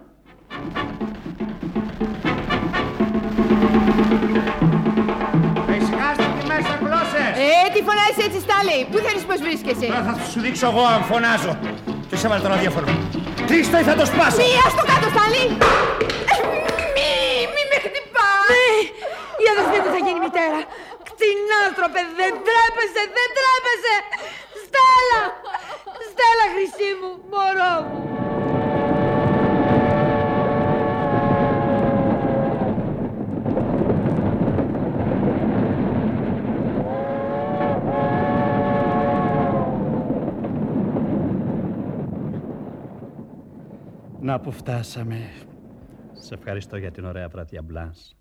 Ε, τι φωνάζεις έτσι, Στάνλι. Πού θέλεις πως βρίσκεσαι;
Τώρα θα σου δείξω εγώ αν φωνάζω. Και σε έβαλε το ραδιόφωνο. Κλείστο ή θα το σπάσω;
Μη, ας το κάτω, Στάνλι. Μη, μη με χτυπάς.
Ναι, η αδερφή μου θα γίνει μητέρα. Κτηνάνθρωπε, δεν τρέπεσαι, δεν τρέπεσαι. Στέλλα, Στέλλα χρυσή μου, μωρό μου.
Να που φτάσαμε. Σε ευχαριστώ για την ωραία βραδιά Μπλάνς.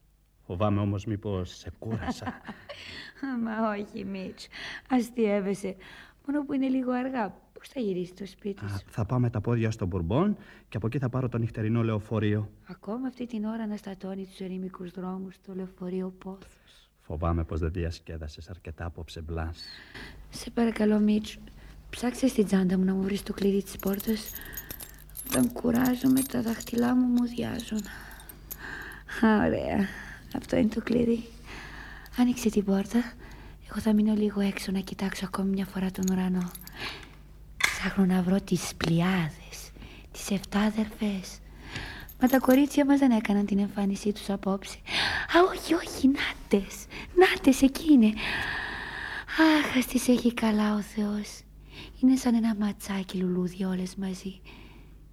Φοβάμαι όμως μήπως σε κούρασα.
Μα όχι, Μίτς. Αστείευεσαι. Μόνο που είναι λίγο αργά. Πώς θα γυρίσεις το σπίτι σου;
θα πάμε τα πόδια στο Μπουρμπόν και από εκεί θα πάρω το νυχτερινό λεωφορείο.
Ακόμα αυτή την ώρα να στατώνει τους ερημικούς δρόμους το λεωφορείο Πόθος.
Φοβάμαι πως δεν διασκέδασες αρκετά απόψε, Μπλάν.
Σε παρακαλώ, Μίτσου, ψάξε στην τσάντα μου να μου βρεις το κλειδί της πόρτας. Όταν κουράζομαι, τα δάχτυλά μου μου διάζουν. Ωραία. Αυτό είναι το κλειδί. Άνοιξε την πόρτα. Εγώ θα μείνω λίγο έξω να κοιτάξω ακόμη μια φορά τον ουρανό. Ψάχνω να βρω τις πλιάδες, τις εφτά αδερφές. Μα τα κορίτσια μας δεν έκαναν την εμφάνισή τους απόψε. Α, όχι, όχι, νάτες, νάτες εκεί είναι. Αχ, ας τις έχει καλά ο Θεός. Είναι σαν ένα ματσάκι λουλούδια όλες μαζί.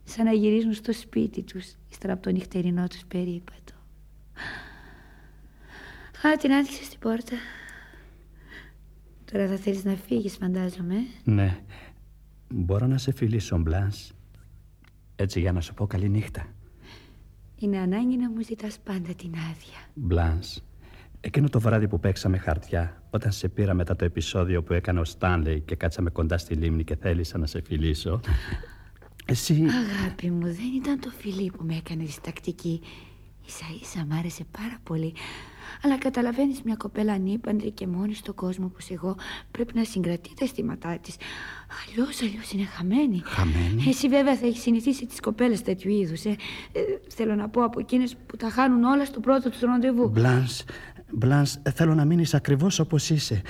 Σαν να γυρίζουν στο σπίτι τους, ύστερα από το νυχτερινό τους περίπατο. Α, την άδειξε στην πόρτα. Τώρα θα θέλεις να φύγεις, φαντάζομαι.
Ναι. Μπορώ να σε φιλήσω, Μπλάνς. Έτσι για να σου πω καλή νύχτα.
Είναι ανάγκη να μου ζητάς πάντα την άδεια.
Μπλάνς, εκείνο το βράδυ που παίξαμε χαρτιά, όταν σε πήρα μετά το επεισόδιο που έκανε ο Στάνλεϊ και κάτσαμε κοντά στη λίμνη και θέλησα να σε φιλήσω. Εσύ...
Αγάπη μου, δεν ήταν το φιλί που με έκανες διστακτική. Ίσα ίσα μ' άρεσε πάρα πολύ. Αλλά καταλαβαίνεις μια κοπέλα ανήπαντρη και μόνη στον κόσμο που εγώ πρέπει να συγκρατεί τα αισθήματά της. Αλλιώς, αλλιώς είναι χαμένη.
Χαμένη.
Εσύ βέβαια θα έχεις συνηθίσει τις κοπέλες τέτοιου είδους. Ε. ε. θέλω να πω από εκείνες που τα χάνουν όλα στο πρώτο τους ραντεβού.
Μπλάνς, Μπλάνς, θέλω να μείνεις ακριβώς όπως είσαι.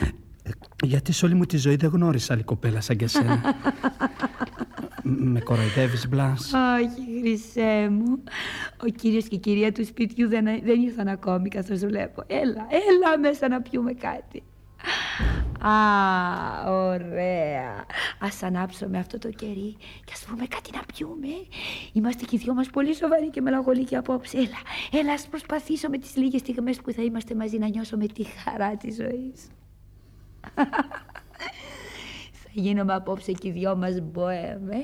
Γιατί σε όλη μου τη ζωή δεν γνώρισα άλλη κοπέλα σαν και σένα. Με κοροϊδεύεις, Μπλάνς.
Όχι, χρυσέ μου. Ο κύριος και η κυρία του σπιτιού δεν, δεν ήρθαν ακόμη καθώς βλέπω. Έλα, έλα μέσα να πιούμε κάτι. Α, ωραία. Ας ανάψουμε αυτό το κερί και ας βρούμε κάτι να πιούμε. Είμαστε και οι δυο μας πολύ σοβαροί και μελαγχολικοί απόψε. Έλα, έλα ας προσπαθήσω με τις λίγες στιγμές που θα είμαστε μαζί να νιώσουμε τη χαρά της ζωής. Γίνομαι απόψε και οι δυο μας μποέμε.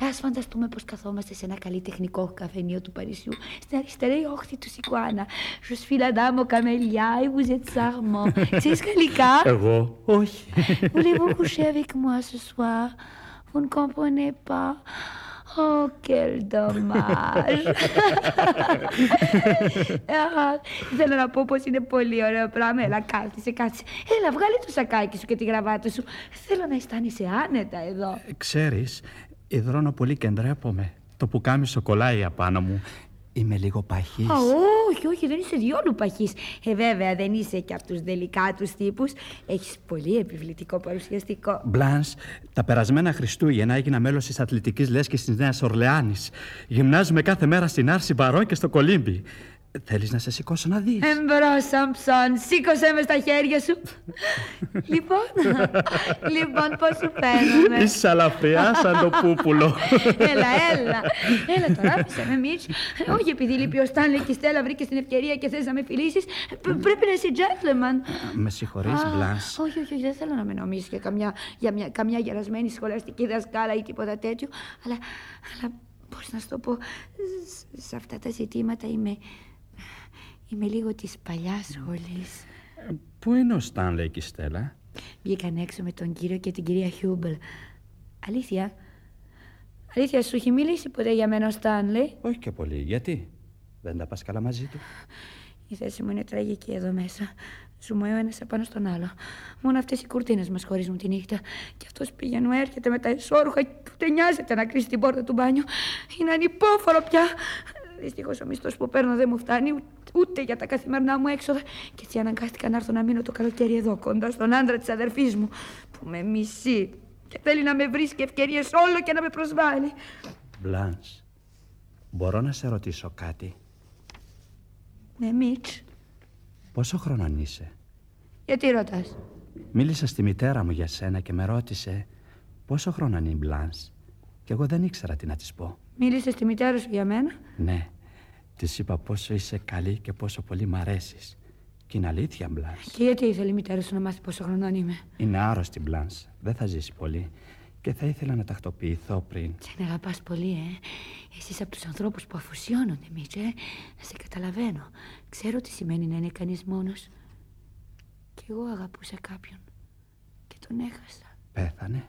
Α φανταστούμε πως καθόμαστε σε ένα καλλιτεχνικό καφενείο του Παρισιού, στην αριστερή όχθη του Σικουάνα. Je suis la dame au camélia et vous êtes charmant. Ξέρεις γαλλικά;
Εγώ, όχι.
Voulez-vous coucher avec moi ce soir? Vous ne comprenez pas? Oh, quel dommage. Θέλω να πω πως είναι πολύ ωραίο πράγμα. Έλα, κάθισε, κάτσε. Έλα, βγάλε το σακάκι σου και τη γραβάτα σου. Θέλω να αισθάνεσαι άνετα εδώ.
Ε, ξέρεις, υδρώνω πολύ και ντρέπομαι. Το πουκάμισο κολλάει απάνω μου. Είμαι λίγο παχή.
όχι, όχι, δεν είσαι διόλου παχή. Ε, βέβαια, δεν είσαι και από τους δελικάτου τύπους. Έχεις πολύ επιβλητικό παρουσιαστικό.
Μπλάνς, τα περασμένα Χριστούγεννα έγινα μέλος της αθλητικής λέσχης της Νέας Ορλεάνης. Γυμνάζουμε κάθε μέρα στην Άρση Μπαρόν και στο Κολύμπι. Θέλεις να σε σηκώσω να δεις.
Εμπρός Σαμψόν, σήκωσέ με στα χέρια σου. Λοιπόν, λοιπόν πώς σου φαίνομαι;
Είσαι αλαφριά σαν το πούπουλο.
Έλα, έλα. Έλα τώρα, άφησε με Μίτς. Όχι επειδή λείπει ο Στάνλεϊ και η Στέλλα βρήκε την ευκαιρία και θες να με φιλήσεις Πρέπει να είσαι gentleman.
Με συγχωρείς Μπλανς
Όχι, όχι, δεν θέλω να με νομίσεις για καμιά, για μια, καμιά γερασμένη σχολαστική δασκάλα ή τίποτα τέτοιο Αλλά, αλλά πώς να σου το πω Σε αυτά τα ζητήματα είμαι Είμαι λίγο της παλιάς σχολής.
Πού είναι ο Στάνλεϊ και η Στέλλα;
Βγήκαν έξω με τον κύριο και την κυρία Χιούμπελ. Αλήθεια; Αλήθεια, σου έχει μιλήσει ποτέ για μένα ο Στάνλεϊ.
Όχι και πολύ. Γιατί; Δεν τα πας καλά μαζί του;
Η θέση μου είναι τραγική εδώ μέσα. Ζούμε ο ένας απάνω στον άλλο. Μόνο αυτές οι κουρτίνες μας χωρίζουν τη νύχτα. Και αυτός πηγαίνει, έρχεται με τα ισόρουχα και ούτε νοιάζεται να κλείσει την πόρτα του μπάνιου. Είναι ανυπόφορο πια. Δυστυχώς ο μισθός που παίρνω δεν μου φτάνει ούτε για τα καθημερινά μου έξοδα. Και έτσι αναγκάστηκα να έρθω να μείνω το καλοκαίρι εδώ, κοντά στον άντρα της αδερφής μου, που με μισεί και θέλει να με βρίσκει ευκαιρίες όλο και να με προσβάλλει.
Μπλάν, μπορώ να σε ρωτήσω κάτι;
Ναι, Μίτς.
Πόσο χρόνο είσαι;
Γιατί ρωτάς;
Μίλησα στη μητέρα μου για σένα και με ρώτησε πόσο χρόνο είναι η Μπλάν. Και εγώ δεν ήξερα τι να της πω.
Μίλησες στη μητέρα σου για μένα;
Ναι. Της είπα πόσο είσαι καλή και πόσο πολύ μ' αρέσεις. Και είναι αλήθεια, Μπλάνς.
Και γιατί ήθελε η μητέρα σου να μάθει πόσο χρονών είμαι;
Είναι άρρωστη, Μπλάνς. Δεν θα ζήσει πολύ. Και θα ήθελα να τακτοποιηθώ πριν.
Σε αγαπάς πολύ, ε. Εσύ από τους ανθρώπους που αφοσιώνονται, Μίτσε. Ε. Να σε καταλαβαίνω. Ξέρω τι σημαίνει να είναι κανείς μόνος. Κι εγώ αγαπούσα κάποιον. Και τον έχασα.
Πέθανε.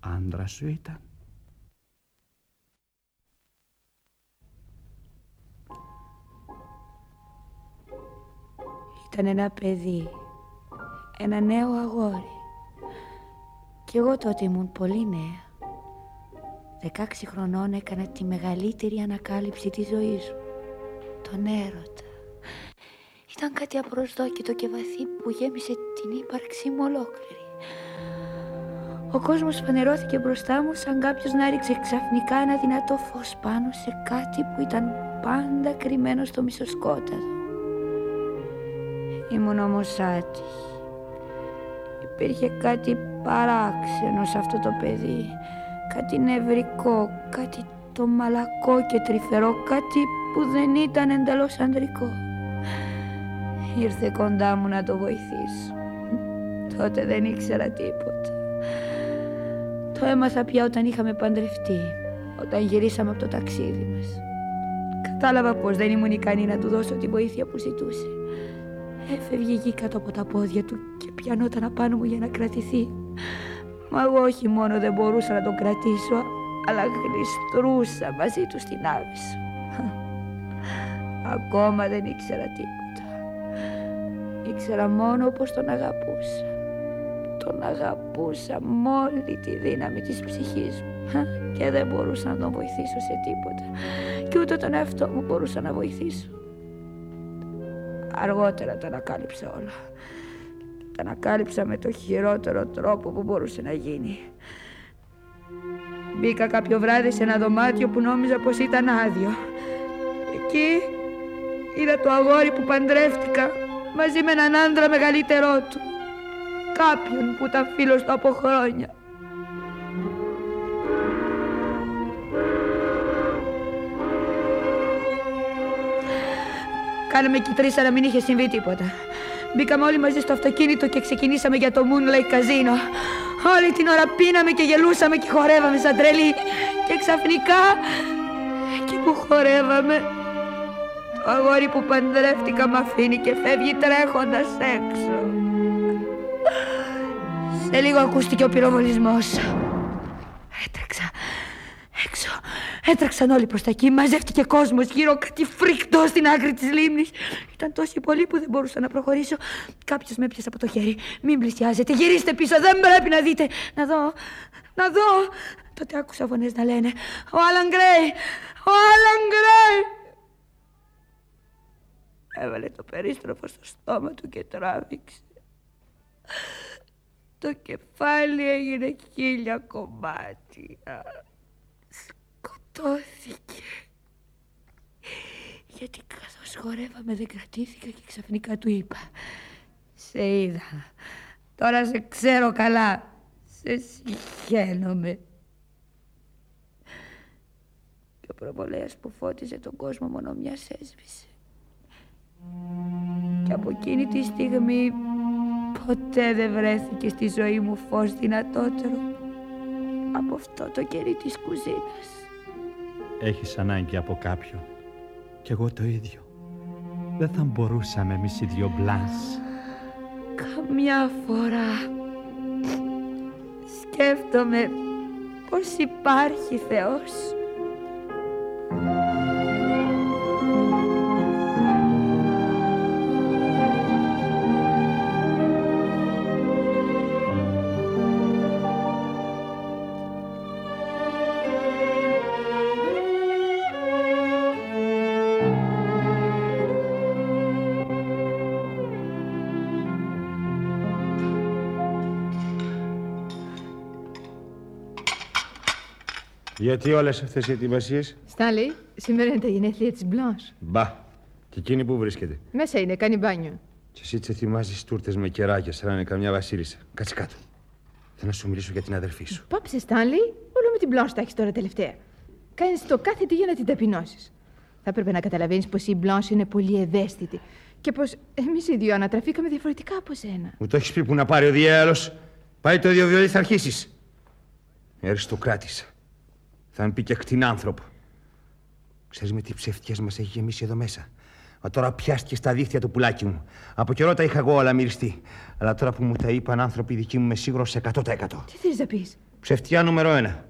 άντρας σου ήταν.
Ήταν ένα παιδί, ένα νέο αγόρι. Κι εγώ τότε ήμουν πολύ νέα. 16 χρονών έκανα τη μεγαλύτερη ανακάλυψη της ζωής μου. Τον έρωτα. Ήταν κάτι απροσδόκητο και βαθύ που γέμισε την ύπαρξή μου ολόκληρη. Ο κόσμος φανερώθηκε μπροστά μου σαν κάποιος να ρίξε ξαφνικά ένα δυνατό φως πάνω σε κάτι που ήταν πάντα κρυμμένο στο μισοσκόταδο. Ήμουν όμως άτυχη. Υπήρχε κάτι παράξενο σε αυτό το παιδί. Κάτι νευρικό, κάτι το μαλακό και τρυφερό, κάτι που δεν ήταν εντελώς ανδρικό. Ήρθε κοντά μου να το βοηθήσω. Τότε δεν ήξερα τίποτα. Το έμαθα πια όταν είχαμε παντρευτεί, όταν γυρίσαμε από το ταξίδι μας. Κατάλαβα πως δεν ήμουν ικανή να του δώσω τη βοήθεια που ζητούσε. Έφευγε γη κάτω από τα πόδια του και πιανόταν απάνω μου για να κρατηθεί. Μα εγώ όχι μόνο δεν μπορούσα να τον κρατήσω, αλλά γλιστρούσα μαζί του στην άβυσο. Ακόμα δεν ήξερα τίποτα. Ήξερα μόνο πως τον αγαπούσα. Τον αγαπούσα με όλη τη δύναμη της ψυχής μου και δεν μπορούσα να τον βοηθήσω σε τίποτα και ούτε τον εαυτό μου μπορούσα να βοηθήσω. Αργότερα τα ανακάλυψα όλα. Τα ανακάλυψα με το χειρότερο τρόπο που μπορούσε να γίνει. Μπήκα κάποιο βράδυ σε ένα δωμάτιο που νόμιζα πως ήταν άδειο. Εκεί είδα το αγόρι που παντρεύτηκα μαζί με έναν άντρα μεγαλύτερό του. Κάποιον που ήταν φίλος του από χρόνια. Κάναμε κοιτρίσα να μην είχε συμβεί τίποτα. Μπήκαμε όλοι μαζί στο αυτοκίνητο και ξεκινήσαμε για το Moonlight Casino. Όλη την ώρα πίναμε και γελούσαμε και χορεύαμε σαν τρελή. Και ξαφνικά, εκεί που χορεύαμε, το αγόρι που παντρεύτηκα μ' αφήνει και φεύγει τρέχοντας έξω. Σε λίγο ακούστηκε ο πυροβολισμός. Έτρεξα έξω. Έτρεξαν όλοι προς τα εκεί, μαζεύτηκε κόσμος γύρω, κάτι φρικτό στην άκρη της λίμνης. Ήταν τόσοι πολλοί που δεν μπορούσα να προχωρήσω. Κάποιος με έπιασε από το χέρι. Μην πλησιάζετε, γυρίστε πίσω, δεν πρέπει να δείτε. Να δω, να δω. Τότε άκουσα φωνές να λένε «Ο Άλαν Γκρέι, ο Άλαν Γκρέι». Έβαλε το περίστροφο στο στόμα του και τράβηξε. Το κεφάλι έγινε χίλια κομμάτια σκοτώθηκε. Γιατί καθώς χορεύαμε δεν κρατήθηκα και ξαφνικά του είπα Σε είδα. Τώρα σε ξέρω καλά. Σε συγχαίνομαι. Και ο προβολέας που φώτιζε τον κόσμο μόνο μια έσβησε. Και από εκείνη τη στιγμή ποτέ δεν βρέθηκε στη ζωή μου φως δυνατότερο από αυτό το κερί της κουζίνας.
Έχεις ανάγκη από κάποιον. Κι εγώ το ίδιο. Δεν θα μπορούσαμε εμείς οι δυο μπλάνς.
Καμιά φορά σκέφτομαι πως υπάρχει Θεός.
Γιατί όλες αυτές οι ετοιμασίες;
Στάλη, σήμερα είναι τα γενέθλια της Μπλάνς.
Μπα. Και εκείνη που βρίσκεται.
Μέσα είναι, κάνει μπάνιο.
Και εσύ τις ετοιμάζεις τούρτες με κεράκια, σαν να είναι καμιά βασίλισσα. Κάτσε κάτω. Θέλω να σου μιλήσω για την αδερφή σου.
Πάψε, Στάνλι, όλο με την Μπλάνς τα έχεις τώρα τελευταία. Κάνεις το κάθε τι για να την ταπεινώσεις. Θα έπρεπε να καταλαβαίνεις πως η Μπλάνς είναι πολύ ευαίσθητη και πως εμείς οι δύο ανατραφήκαμε διαφορετικά από σένα.
Μου το έχεις πει που να πάρει ο διέλος. Πάει το ίδιο βιολί, θα αρχίσεις. Αριστοκράτησα. Θα με πει και κτηνάνθρωπο. Ξέρεις με τι ψευτιέ μας έχει γεμίσει εδώ μέσα. Μα τώρα πιάστηκε στα δίχτυα του πουλάκι μου. Από καιρό τα είχα εγώ όλα μυριστεί. Αλλά τώρα που μου τα είπαν άνθρωποι δικοί μου, είμαι σίγουρος σε 100%.
Τι θέλει να πεις,
Ψευτιά νούμερο ένα.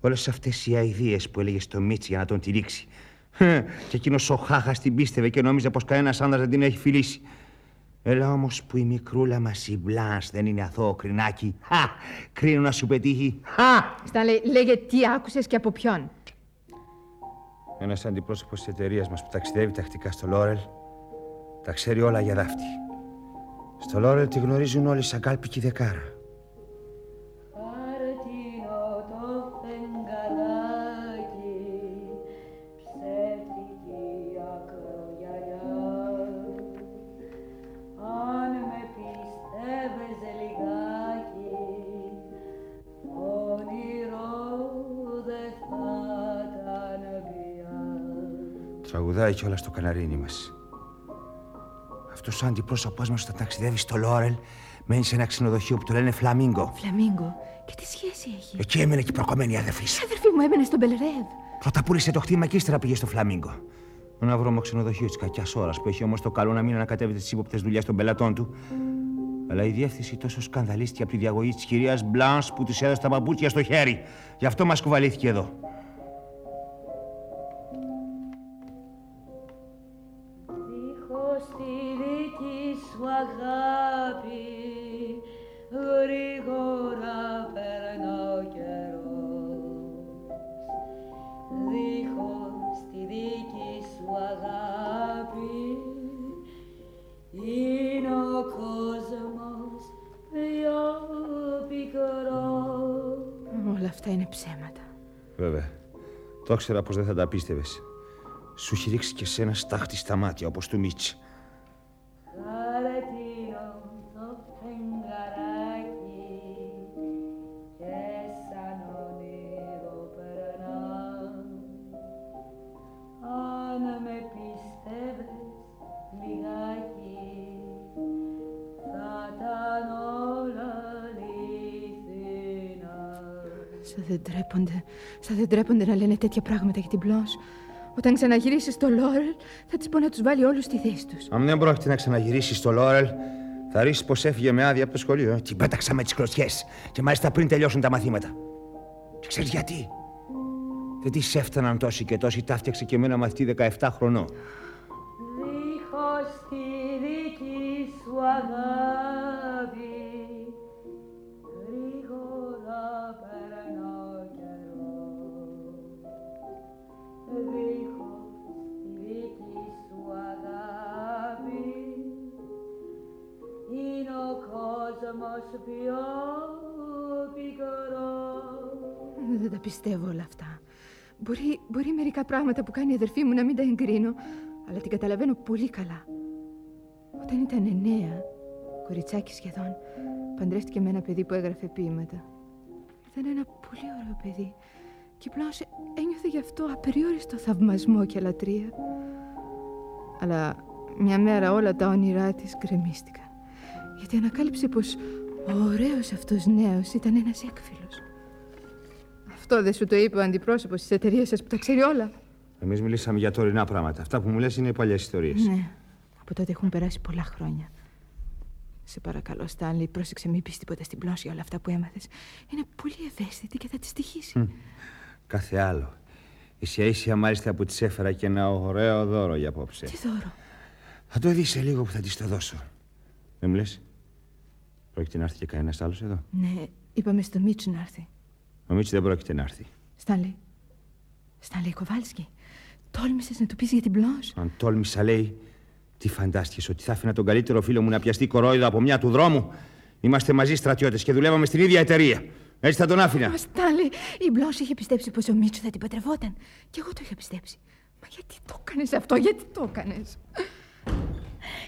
Όλες αυτές οι αειδίε που έλεγες στο Μίτσι για να τον τυλίξει. Και εκείνος ο Χάχας την πίστευε και νόμιζε πως κανένας άντρα δεν την έχει φιλήσει. Έλα όμως που η μικρούλα μας η Μπλάν δεν είναι αθώο κρινάκι. Χα! Κρίνω να σου πετύχει. Χα!
Στάνλε, λέγε τι άκουσες και από ποιον.
Ένας αντιπρόσωπος της εταιρείας μας που ταξιδεύει τακτικά στο Λόρελ τα ξέρει όλα για δάφτη. Στο Λόρελ τη γνωρίζουν όλοι σαν κάλπικη δεκάρα. Τραγουδάει κιόλα το καναρίνι μας. Αυτός ο αντιπρόσωπός μας όταν ταξιδεύει στο Λόρελ μένει σε ένα ξενοδοχείο που το λένε Φλαμίγκο.
Φλαμίγκο. Και τι σχέση έχει;
Εκεί έμενε και η προκομμένη αδερφή σου.
Η αδερφή μου έμενε στον Μπελρεύ.
Πρώτα πούλησε το χτήμα και ύστερα πήγε στο Φλαμίγκο. Ένα βρώμο ξενοδοχείο της κακιάς ώρας που έχει όμως το καλό να μην ανακατεύεται τι ύποπτες δουλειές των πελατών του. Αλλά η διεύθυνση τόσο σκανδαλίστηκε από τη διαγωγή της κυρίας Μπλάνς που της έδωσε τα παπούτσια στο χέρι. Γι' αυτό μας κουβαλήθηκε εδώ. Το ήξερα πως δεν θα τα πίστευες. Σου έχει ρίξει και σένα στάχτη στα μάτια όπως του Μίτς.
Δεν τρέπονται. Σα δεν τρέπονται να λένε τέτοια πράγματα για την Μπλόνς. Όταν ξαναγυρίσει στο Λόρελ, θα της πω να τους βάλει όλους στη θέση τους.
Αν δεν πρόκειται να ξαναγυρίσει στο Λόρελ, θα ρίξει πως έφυγε με άδεια από το σχολείο. Ε. Την πέταξα με τις κλωτσιέ. Και μάλιστα πριν τελειώσουν τα μαθήματα. Και ξέρεις γιατί; Δεν της έφταναν τόσοι και τόσοι. Τα φτιάξε και εμένα μαθητή 17 χρονών.
Δίχως τη δική σου αγάπη.
Δεν τα πιστεύω όλα αυτά. Μπορεί, μπορεί μερικά πράγματα που κάνει η αδερφή μου να μην τα εγκρίνω, αλλά την καταλαβαίνω πολύ καλά. Όταν ήταν εννέα, κοριτσάκι σχεδόν, παντρεύτηκε με ένα παιδί που έγραφε ποίηματα. Ήταν ένα πολύ ωραίο παιδί και πλέον ένιωθε γι' αυτό απεριόριστο θαυμασμό και λατρεία. Αλλά μια μέρα όλα τα όνειρά της γκρεμίστηκαν γιατί ανακάλυψε πως ο ωραίος αυτός νέος ήταν ένας έκφυλος. Αυτό δεν σου το είπε ο αντιπρόσωπος της εταιρείας σας που τα ξέρει όλα.
Εμείς μιλήσαμε για τωρινά πράγματα. Αυτά που μου λες είναι οι παλιές ιστορίες.
Ναι. Από τότε έχουν περάσει πολλά χρόνια. Σε παρακαλώ, Στάνλι, πρόσεξε μην πεις τίποτα στην πλώση όλα αυτά που έμαθες. Είναι πολύ ευαίσθητη και θα της στοιχήσει.
Κάθε άλλο. Ίσια ίσια μάλιστα που της έφερα και ένα ωραίο δώρο για απόψε.
Τι δώρο;
Θα το δεις σε λίγο που θα της το δώσω. Δεν μου λες; Πρόκειται να έρθει και κανένας άλλος εδώ;
Ναι, είπαμε στο Μίτσου να έρθει.
Ο Μίτσου δεν πρόκειται να έρθει.
Στάνλι. Στάνλι Κοβάλσκι. Τόλμησες να του πεις για την Μπλό.
Αν τόλμησα, λέει, τι φαντάστηκες ότι θα άφηνα τον καλύτερο φίλο μου να πιαστεί κορόιδο από μια του δρόμου. Είμαστε μαζί στρατιώτες και δουλεύαμε στην ίδια εταιρεία. Έτσι θα τον άφηνα.
Μα Στάνλι, η Μπλό είχε πιστέψει πως ο Μίτσου θα την πατρευόταν. Και εγώ το είχα πιστέψει. Μα γιατί το έκανες αυτό, γιατί το έκανες;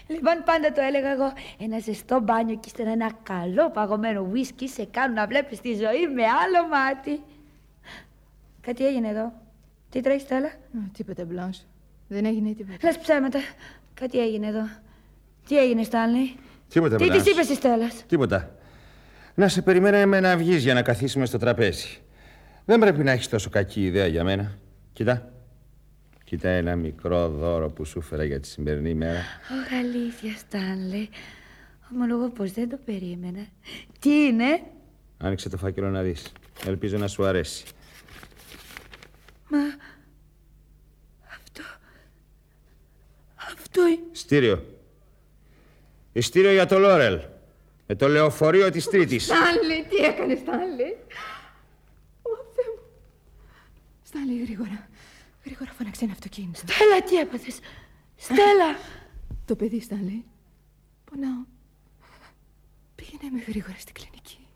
Λοιπόν, πάντα το έλεγα εγώ. Ένα ζεστό μπάνιο και ύστερα ένα καλό παγωμένο ουίσκι σε κάνουν να βλέπεις τη ζωή με άλλο μάτι. Κάτι έγινε εδώ. Τι τρέχεις, Στέλλα;
Τίποτα, Μπλόν. Δεν έγινε τίποτα.
Λες ψέματα. Κάτι έγινε εδώ. Τι έγινε, Στάνλι.
Τίποτα,
Τι της είπες η Στέλλας;
Τίποτα. Να σε περιμένουμε να βγεις για να καθίσουμε στο τραπέζι. Δεν πρέπει να έχεις τόσο κακή ιδέα για μένα. Κοιτά. Κοίτα ένα μικρό δώρο που σου φέρα για τη σημερινή μέρα.
Ωχ, αλήθεια, Στάνλε. Ομολογώ πως δεν το περίμενα. Τι είναι;
Άνοιξε το φάκελο να δεις. Ελπίζω να σου αρέσει.
Μα... Αυτό... Αυτό είναι...
Στήριο. Ιστήριο για το Λόρελ. Με το λεωφορείο της Τρίτης.
Στάνλε, τι έκανε, Στάνλε; Ω, Θεέ μου. Στάνλε, γρήγορα. Γρήγορα φώναξε ένα αυτοκίνητο.
Στέλλα, τι έπαθες; Στέλλα.
Το παιδί, Στάνλε. Πονάω. Πήγαινε με γρήγορα στην κλινική.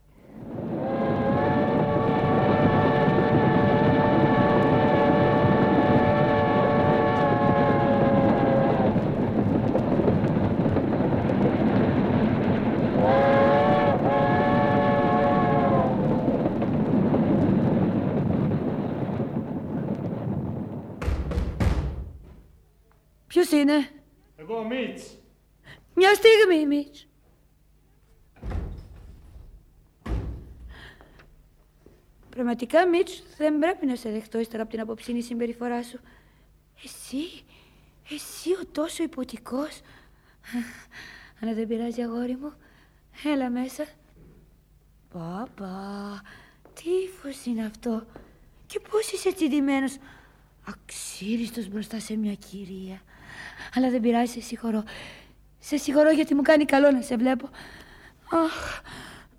Ποιος είναι;
Εγώ, Μίτς.
Μια στιγμή, Μίτς. Πραγματικά, Μίτς, δεν πρέπει να σε δεχτώ ύστερα από την απόψινή συμπεριφορά σου. Εσύ, εσύ ο τόσο υποτικός. Αν δεν πειράζει, αγόρι μου, έλα μέσα. Πάπα, τι ύφος είναι αυτό; Και πώς είσαι έτσι ντυμένος. Αξίριστος μπροστά σε μια κυρία. Αλλά δεν πειράζει, σε συγχωρώ. Σε συγχωρώ γιατί μου κάνει καλό να σε βλέπω. Αχ,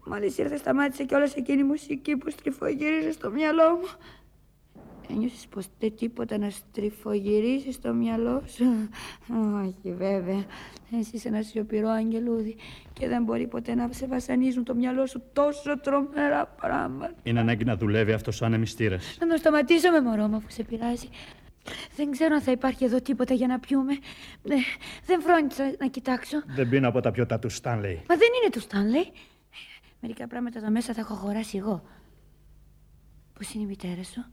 μόλις ήρθε σταμάτησε κιόλας εκείνη η μουσική που στριφογύριζε στο μυαλό μου. Ένιωσες πως δεν τίποτα να στριφογυρίσει στο μυαλό σου. Όχι βέβαια. Εσύ είσαι ένα σιωπηρό αγγελούδι και δεν μπορεί ποτέ να σε βασανίζουν το μυαλό σου τόσο τρομερά πράγματα.
Είναι ανάγκη να δουλεύει αυτός ο ανεμιστήρας.
Να τον σταματήσω με μωρό μου αφού σε πειράζει. Δεν ξέρω αν θα υπάρχει εδώ τίποτα για να πιούμε. Ε, δεν φρόνησα να κοιτάξω.
Δεν πίνω από τα πιωτά του Στάνλεϊ.
Μα δεν είναι του Στάνλεϊ. Μερικά πράγματα εδώ μέσα τα έχω αγοράσει εγώ. Πώς είναι η μητέρα σου;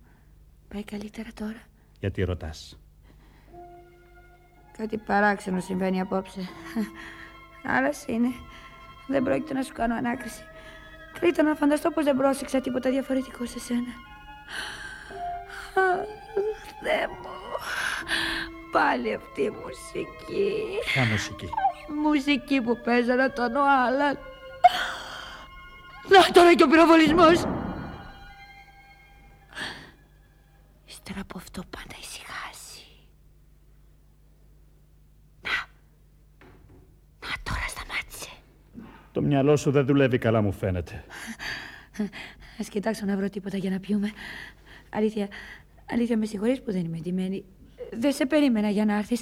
Πάει καλύτερα τώρα;
Γιατί ρωτάς;
Κάτι παράξενο συμβαίνει απόψε. Αλλά είναι. Δεν πρόκειται να σου κάνω ανάκριση. Καλύτερα να φανταστώ πως δεν πρόσεξα τίποτα διαφορετικό σε σένα. Αχ, Θεέ μου. Πάλι αυτή η μουσική.
Ποια μουσική;
Μουσική που παίζανε τον Οάλαν. Να τώρα και ο πυροβολισμός. Ύστερα από αυτό πάντα ησυχάσει. Να. Να τώρα σταμάτησε.
Το μυαλό σου δεν δουλεύει καλά μου φαίνεται.
Ας κοιτάξω να βρω τίποτα για να πιούμε. Αλήθεια, αλήθεια με συγχωρείς που δεν είμαι ντυμένη. Δεν σε περίμενα για να έρθεις.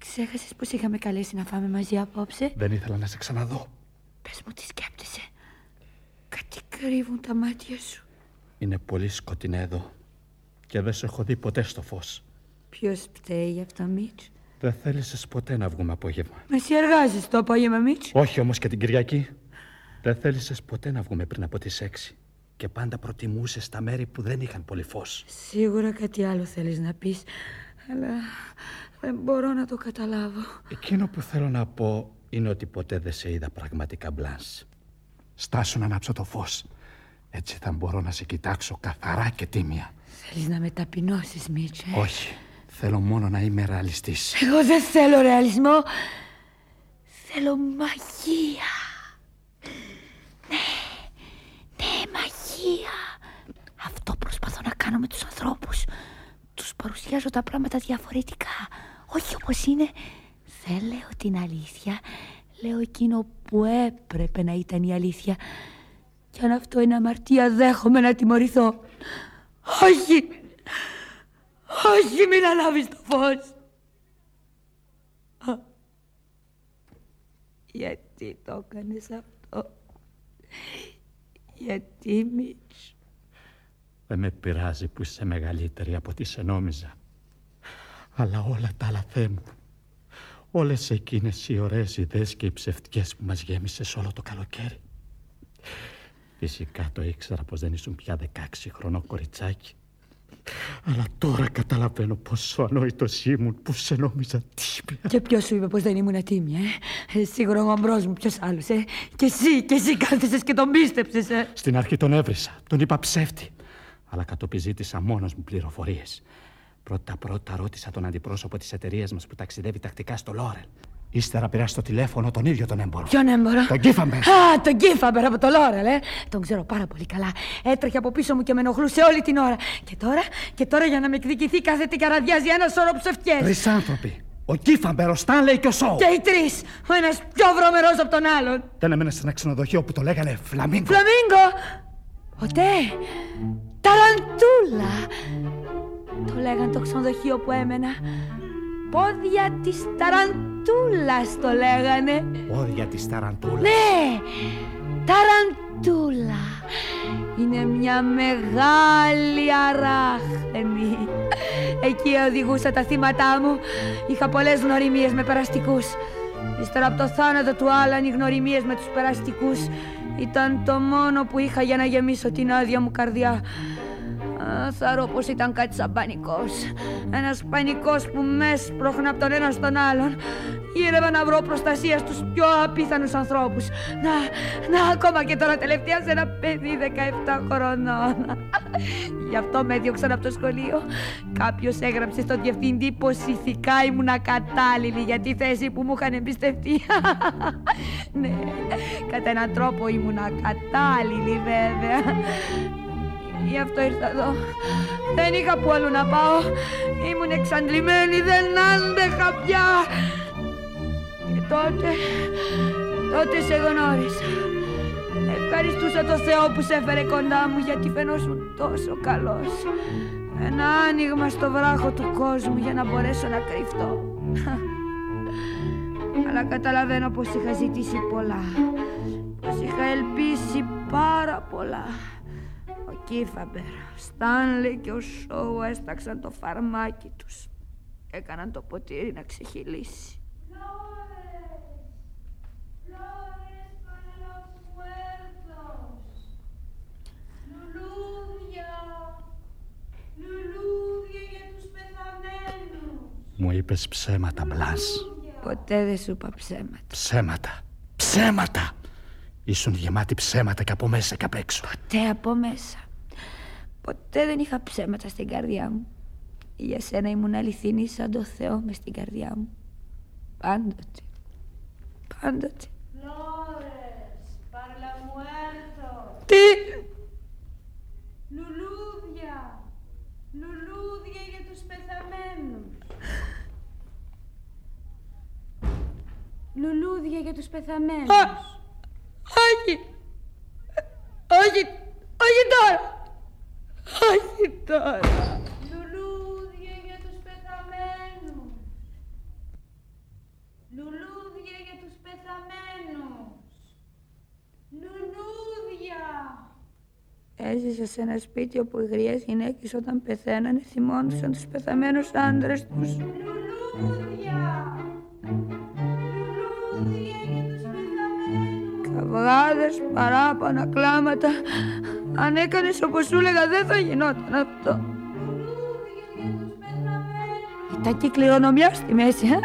Ξέχασες πως είχαμε καλέσει να φάμε μαζί απόψε;
Δεν ήθελα να σε ξαναδώ.
Πες μου τι σκέπτεσαι. Κάτι κρύβουν τα μάτια σου.
Είναι πολύ σκοτεινά εδώ. Και δεν σε έχω δει ποτέ στο φως.
Ποιος φταίει γι' αυτό, Μίτς;
Δεν θέλησες ποτέ να βγούμε απόγευμα.
Μα εσύ εργάζεσαι το απόγευμα, Μίτς.
Όχι όμως και την Κυριακή. Δεν θέλησες ποτέ να βγούμε πριν από τις έξι. Και πάντα προτιμούσες τα μέρη που δεν είχαν πολύ φως.
Σίγουρα κάτι άλλο θέλεις να πεις. Αλλά δεν μπορώ να το καταλάβω.
Εκείνο που θέλω να πω είναι ότι ποτέ δεν σε είδα πραγματικά μπλάνς. Στάσου να ανάψω το φως. Έτσι θα μπορώ να σε κοιτάξω καθαρά και τίμια.
Θέλεις να με ταπεινώσεις, Μίτς. ε;
Όχι. Θέλω μόνο να είμαι ρεαλιστής.
Εγώ δεν θέλω ρεαλισμό. Θέλω μαγεία. Ναι, ναι, μαγεία. Αυτό προσπαθώ να κάνω με τους ανθρώπους. Τους παρουσιάζω τα πράγματα διαφορετικά. Όχι όπως είναι. Δεν λέω την αλήθεια. Λέω εκείνο που έπρεπε να ήταν η αλήθεια. Και αν αυτό είναι αμαρτία δέχομαι να τιμωρηθώ. Όχι. Όχι, μην ανάβεις το φως. Α, Γιατί το έκανες αυτό; Γιατί, Μίτς.
Δεν με πειράζει που είσαι μεγαλύτερη από ό,τι σε νόμιζα. Αλλά όλα τα άλλα Θεέ μου. Όλες εκείνες οι ωραίες ιδέες και οι ψευτικές που μας γέμισες όλο το καλοκαίρι. Φυσικά το ήξερα πως δεν ήσουν πια 16 χρονό κοριτσάκι. Αλλά τώρα καταλαβαίνω πόσο ανόητος ήμουν που σε νόμιζα τίμια.
Και ποιος σου είπε πως δεν ήμουν τίμια, ε; ε σίγουρα ο αμπρός μου, ποιος άλλος, ε; Και εσύ, και εσύ κάθεσες και τον πίστεψες, ε;
Στην αρχή τον έβρισα, τον είπα ψεύτη. Αλλά κατόπιν ζήτησα μόνος μου πληροφορίες. Πρώτα πρώτα ρώτησα τον αντιπρόσωπο της εταιρείας μας που ταξιδεύει τακτικά στο Λόρελ.
Ύστερα πήρα στο τηλέφωνο τον ίδιο τον έμπορο.
Ποιον έμπορο;
Τον Κίφαμπερ.
Α, τον Κίφαμπερ από το Λόρελ, ε. Τον ξέρω πάρα πολύ καλά. Έτρεχε από πίσω μου και με ενοχλούσε όλη την ώρα. Και τώρα, και τώρα για να με εκδικηθεί κάθεται και αραδιάζει ένας σωρό ψευτιές.
Τρεις άνθρωποι. Ο Κίφαμπερ, ο Στάνλεϊ και ο Σόου.
Και οι τρεις. Ο ένας πιο βρωμερός από τον άλλον.
Δεν έμενε σε ένα ξενοδοχείο που το λέγανε Φλαμίγκο.
Φλαμίγκο! Ποτέ! Ταραντούλα! Το λέγαν το ξενοδοχείο που έμενα. Πόδια της Ταραντούλας το λέγανε.
Πόδια της Ταραντούλας.
Ναι! Ταραντούλα! Είναι μια μεγάλη αράχνη. Εκεί οδηγούσα τα θύματά μου. Είχα πολλές γνωριμίες με περαστικούς. Ύστερα από το θάνατο του Άλαν, οι γνωριμίες με τους περαστικούς ήταν το μόνο που είχα για να γεμίσω την άδεια μου καρδιά. Α, Θαρώ πως ήταν κάτι σαν πανικός. Ένας πανικός που μες έσπροχνε από τον ένα στον άλλον. Γύρευα να βρω προστασία στους πιο απίθανους ανθρώπους. Να, να, ακόμα και τώρα τελευταία σε ένα παιδί 17 χρονών. Γι' αυτό με έδιωξαν από το σχολείο. Κάποιος έγραψε στον διευθυντή πως ηθικά ήμουν ακατάλληλη για τη θέση που μου είχαν εμπιστευτεί. ναι, κατά έναν τρόπο ήμουν ακατάλληλη βέβαια. Γι' αυτό ήρθα εδώ. Δεν είχα που αλλού να πάω. Ήμουν εξαντλημένη, δεν άντεχα πια. Και τότε, τότε σε γνώρισα. Ευχαριστούσα το Θεό που σε έφερε κοντά μου γιατί φαινόσουν τόσο καλός. Ένα άνοιγμα στο βράχο του κόσμου για να μπορέσω να κρυφτώ. Αλλά καταλαβαίνω πως είχα ζητήσει πολλά. Πως είχα ελπίσει πάρα πολλά. Ο Κίφαμπερ, ο Στάνλι και ο Σόου έσταξαν το φαρμάκι τους. Έκαναν το ποτήρι να ξεχυλήσει.
Μου είπες ψέματα, Μπλάζ.
Ποτέ δεν σου είπα ψέματα.
Ψέματα. Ψέματα. Ήσουν γεμάτη ψέματα και από μέσα και απ' έξω.
Ποτέ από μέσα. Ποτέ δεν είχα ψέματα στην καρδιά μου. Για σένα ήμουν αληθινή σαν το Θεό μες στην καρδιά μου. Πάντοτε. Πάντοτε. Τι!
Λουλούδια! Λουλούδια για τους πεθαμένους. Λουλούδια για τους πεθαμένους.
Α! Όχι! Όχι! Όχι τώρα! Όχι τώρα!
Λουλούδια για τους πεθαμένους. Λουλούδια για τους πεθαμένους. Λουλούδια.
Έζησα σε ένα σπίτι όπου οι γριές γυναίκες όταν πεθαίνανε θυμόντουσαν τους πεθαμένους άντρες τους.
Λουλούδια. Λουλούδια για τους πεθαμένους.
Καυγάδες, παράπονα, κλάματα. Αν έκανες όπως σου έλεγα δεν θα γινόταν αυτό.
Λουλούδια για τους πεθαμένους.
Ήταν και η κληρονομιά στη μέση, ε;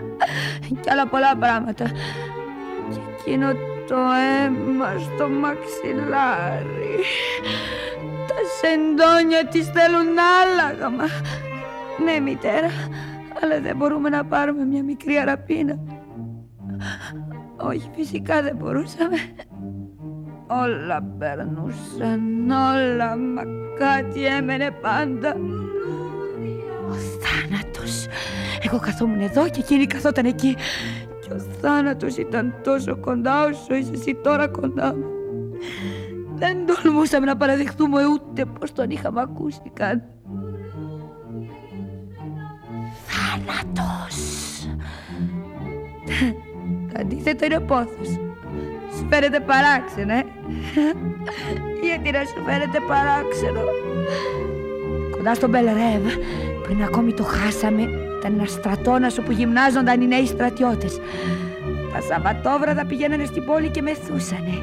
και άλλα πολλά πράγματα. Και εκείνο το αίμα στο μαξιλάρι. Τα σεντόνια της θέλουν άλλαγμα. Ναι, μητέρα, αλλά δεν μπορούμε να πάρουμε μια μικρή αραπίνα. Όχι, φυσικά δεν μπορούσαμε. Όλα περνούσαν, όλα, μα κάτι έμενε πάντα. Ο θάνατος. Εγώ καθόμουν εδώ και εκείνη καθόταν εκεί. Και ο θάνατος ήταν τόσο κοντά όσο είσαι εσύ τώρα κοντά μου. Δεν τολμούσαμε να παραδεχτούμε ούτε πως τον είχαμε ακούσει καν. Θάνατος. Το αντίθετο είναι πόθος. Σου φαίνεται παράξενο, ε; Γιατί να σου φαίνεται παράξενο; Κοντά στον Μπελρεύ, πριν ακόμη το χάσαμε, ήταν ένας στρατόνας όπου γυμνάζονταν οι νέοι στρατιώτες. Τα Σαββατόβραδα πηγαίνανε στην πόλη και μεθούσανε.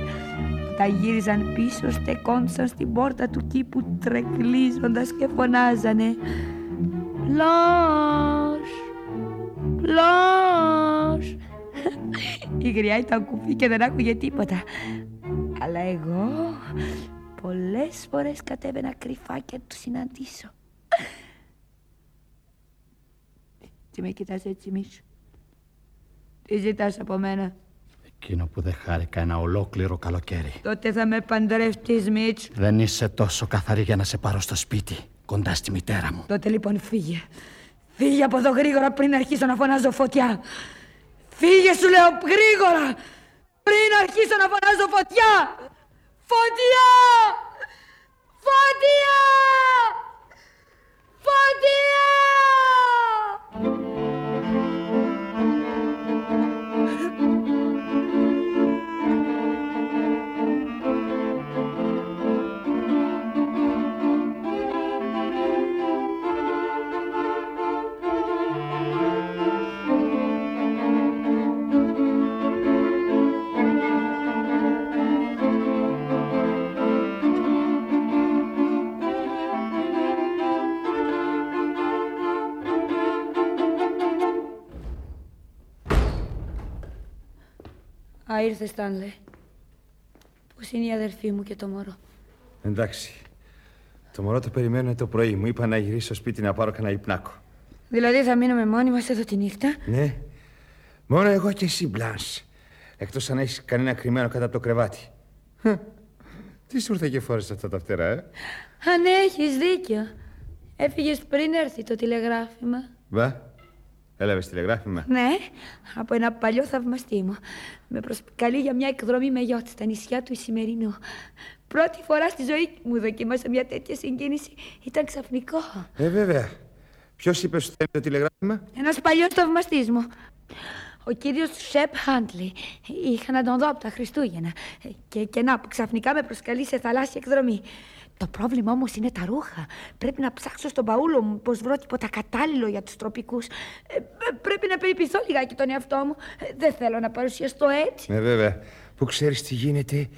Όταν γύριζαν πίσω, στεκόντουσαν στην πόρτα του κήπου τρεκλίζοντας και φωνάζανε «Πλός! Πλός!» Η γριά ήταν κουφή και δεν άκουγε τίποτα. Αλλά εγώ πολλές φορές κατέβαινα κρυφά και να τους συναντήσω. Τι με κοιτάς έτσι, Μίσου. Τι ζητάς από μένα;
Εκείνο που δεν χάρηκα ένα ολόκληρο καλοκαίρι.
Τότε θα με παντρευτείς, Μίτς.
Δεν είσαι τόσο καθαρή για να σε πάρω στο σπίτι, κοντά στη μητέρα μου.
Τότε λοιπόν φύγε. Φύγε από εδώ γρήγορα πριν αρχίσω να φωνάζω φωτιά. Φύγε σου λέω γρήγορα πριν αρχίσω να φωνάζω φωτιά. Φωτιά! Φωτιά! Φωτιά! Α, ήρθε Στάνλε. Πώς είναι η αδερφή μου και το μωρό.
Εντάξει. Το μωρό το περιμένω το πρωί. Μου είπα να γυρίσω στο σπίτι να πάρω κανένα υπνάκο.
Δηλαδή θα μείνουμε μόνοι μας εδώ τη νύχτα;
Ναι. Μόνο εγώ και εσύ, Μπλάνς. Εκτός αν έχεις κανένα κρυμμένο κάτω από το κρεβάτι. Χ, Τι σου ήρθε και φόρεσες αυτά τα φτερά, ε;
Αν έχεις δίκιο. Έφυγες πριν έρθει το τηλεγράφημα.
Βα, έλαβες τηλεγράφημα.
Ναι, από ένα παλιό θαυμαστή μου. Με προσκαλεί για μια εκδρομή με γιότ στα νησιά του Ισημερινού. Πρώτη φορά στη ζωή μου δοκίμασα μια τέτοια συγκίνηση. Ήταν ξαφνικό.
Ε, βέβαια. Ποιος είπε σου θέλει το τηλεγράφημα;
Ένας παλιός θαυμαστής μου. Ο κύριος Σεπ Χάντλι. Είχα να τον δω από τα Χριστούγεννα. Ε, Και, και να, που ξαφνικά με προσκαλεί σε θαλάσσια εκδρομή. Το πρόβλημα όμως είναι τα ρούχα. Πρέπει να ψάξω στον παούλο μου πως βρω τίποτα κατάλληλο για τους τροπικούς. Ε, ε, πρέπει να περιποιηθώ λιγάκι τον εαυτό μου. Ε, δεν θέλω να παρουσιαστώ έτσι.
Ε, βέβαια. Που ξέρεις τι γίνεται;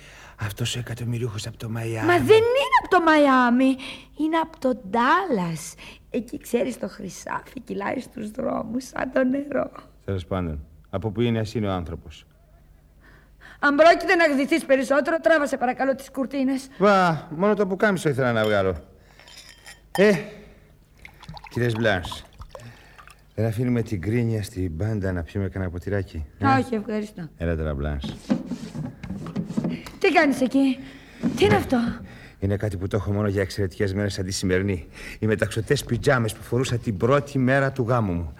Αυτός ο εκατομμυρίουχος από το Μαϊάμι.
Μα δεν είναι από το Μαϊάμι. Είναι από το Ντάλλας. Εκεί ξέρεις το χρυσάφι κυλάει στους δρόμους σαν το νερό.
Τέλος πάντων. Από πού είναι εσύ είναι ο άνθρωπος;
Αν πρόκειται να γδυθείς περισσότερο, τράβασε παρακαλώ τις κουρτίνες.
Βα, μόνο το πουκάμισο ήθελα να βγάλω. Ε, κύριε Μπλάνς, δεν αφήνουμε την κρίνια στην μπάντα να πιούμε κανένα ποτηράκι. ε;
Όχι, ευχαριστώ.
Έλα τώρα, Μπλάνς.
Τι κάνεις εκεί, τι είναι αυτό;
Είναι κάτι που το έχω μόνο για εξαιρετικές μέρες σαν τη σημερινή. Οι μεταξωτές πιτζάμες που φορούσα την πρώτη μέρα του γάμου μου.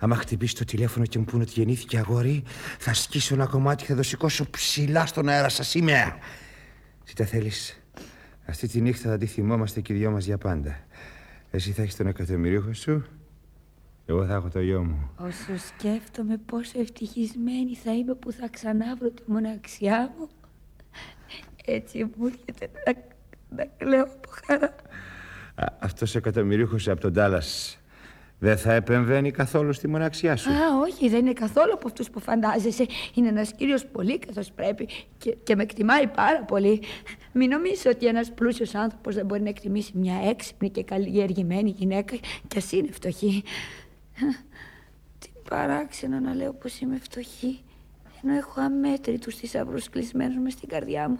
Άμα χτυπήσει το τηλέφωνο και μου πούνε ότι γεννήθηκε αγόρι, θα σκίσω ένα κομμάτι και θα το σηκώσω ψηλά στον αέρα σας σήμερα. Τι τα θέλεις. Αυτή τη νύχτα θα τη θυμόμαστε και οι δυο μας για πάντα. Εσύ θα έχεις τον εκατομμυρίουχο σου, εγώ θα έχω το γιο μου.
Όσο σκέφτομαι πόσο ευτυχισμένη θα είμαι που θα ξανάβρω τη μοναξιά μου, έτσι μου έρχεται να, να κλαίω από χαρά.
Αυτός ο εκατομμυρίουχος από τον Τάλλας δεν θα επεμβαίνει καθόλου στη μοναξιά σου.
Α, όχι, δεν είναι καθόλου από αυτούς που φαντάζεσαι. Είναι ένας κύριος πολύ καθώς πρέπει και, και με εκτιμάει πάρα πολύ. Μην νομίζεις ότι ένας πλούσιος άνθρωπος δεν μπορεί να εκτιμήσει μια έξυπνη και καλλιεργημένη γυναίκα κι ας είναι φτωχή. Τι παράξενο να λέω πως είμαι φτωχή. Ενώ έχω αμέτρητους θησαυρούς κλεισμένους μες στην καρδιά μου.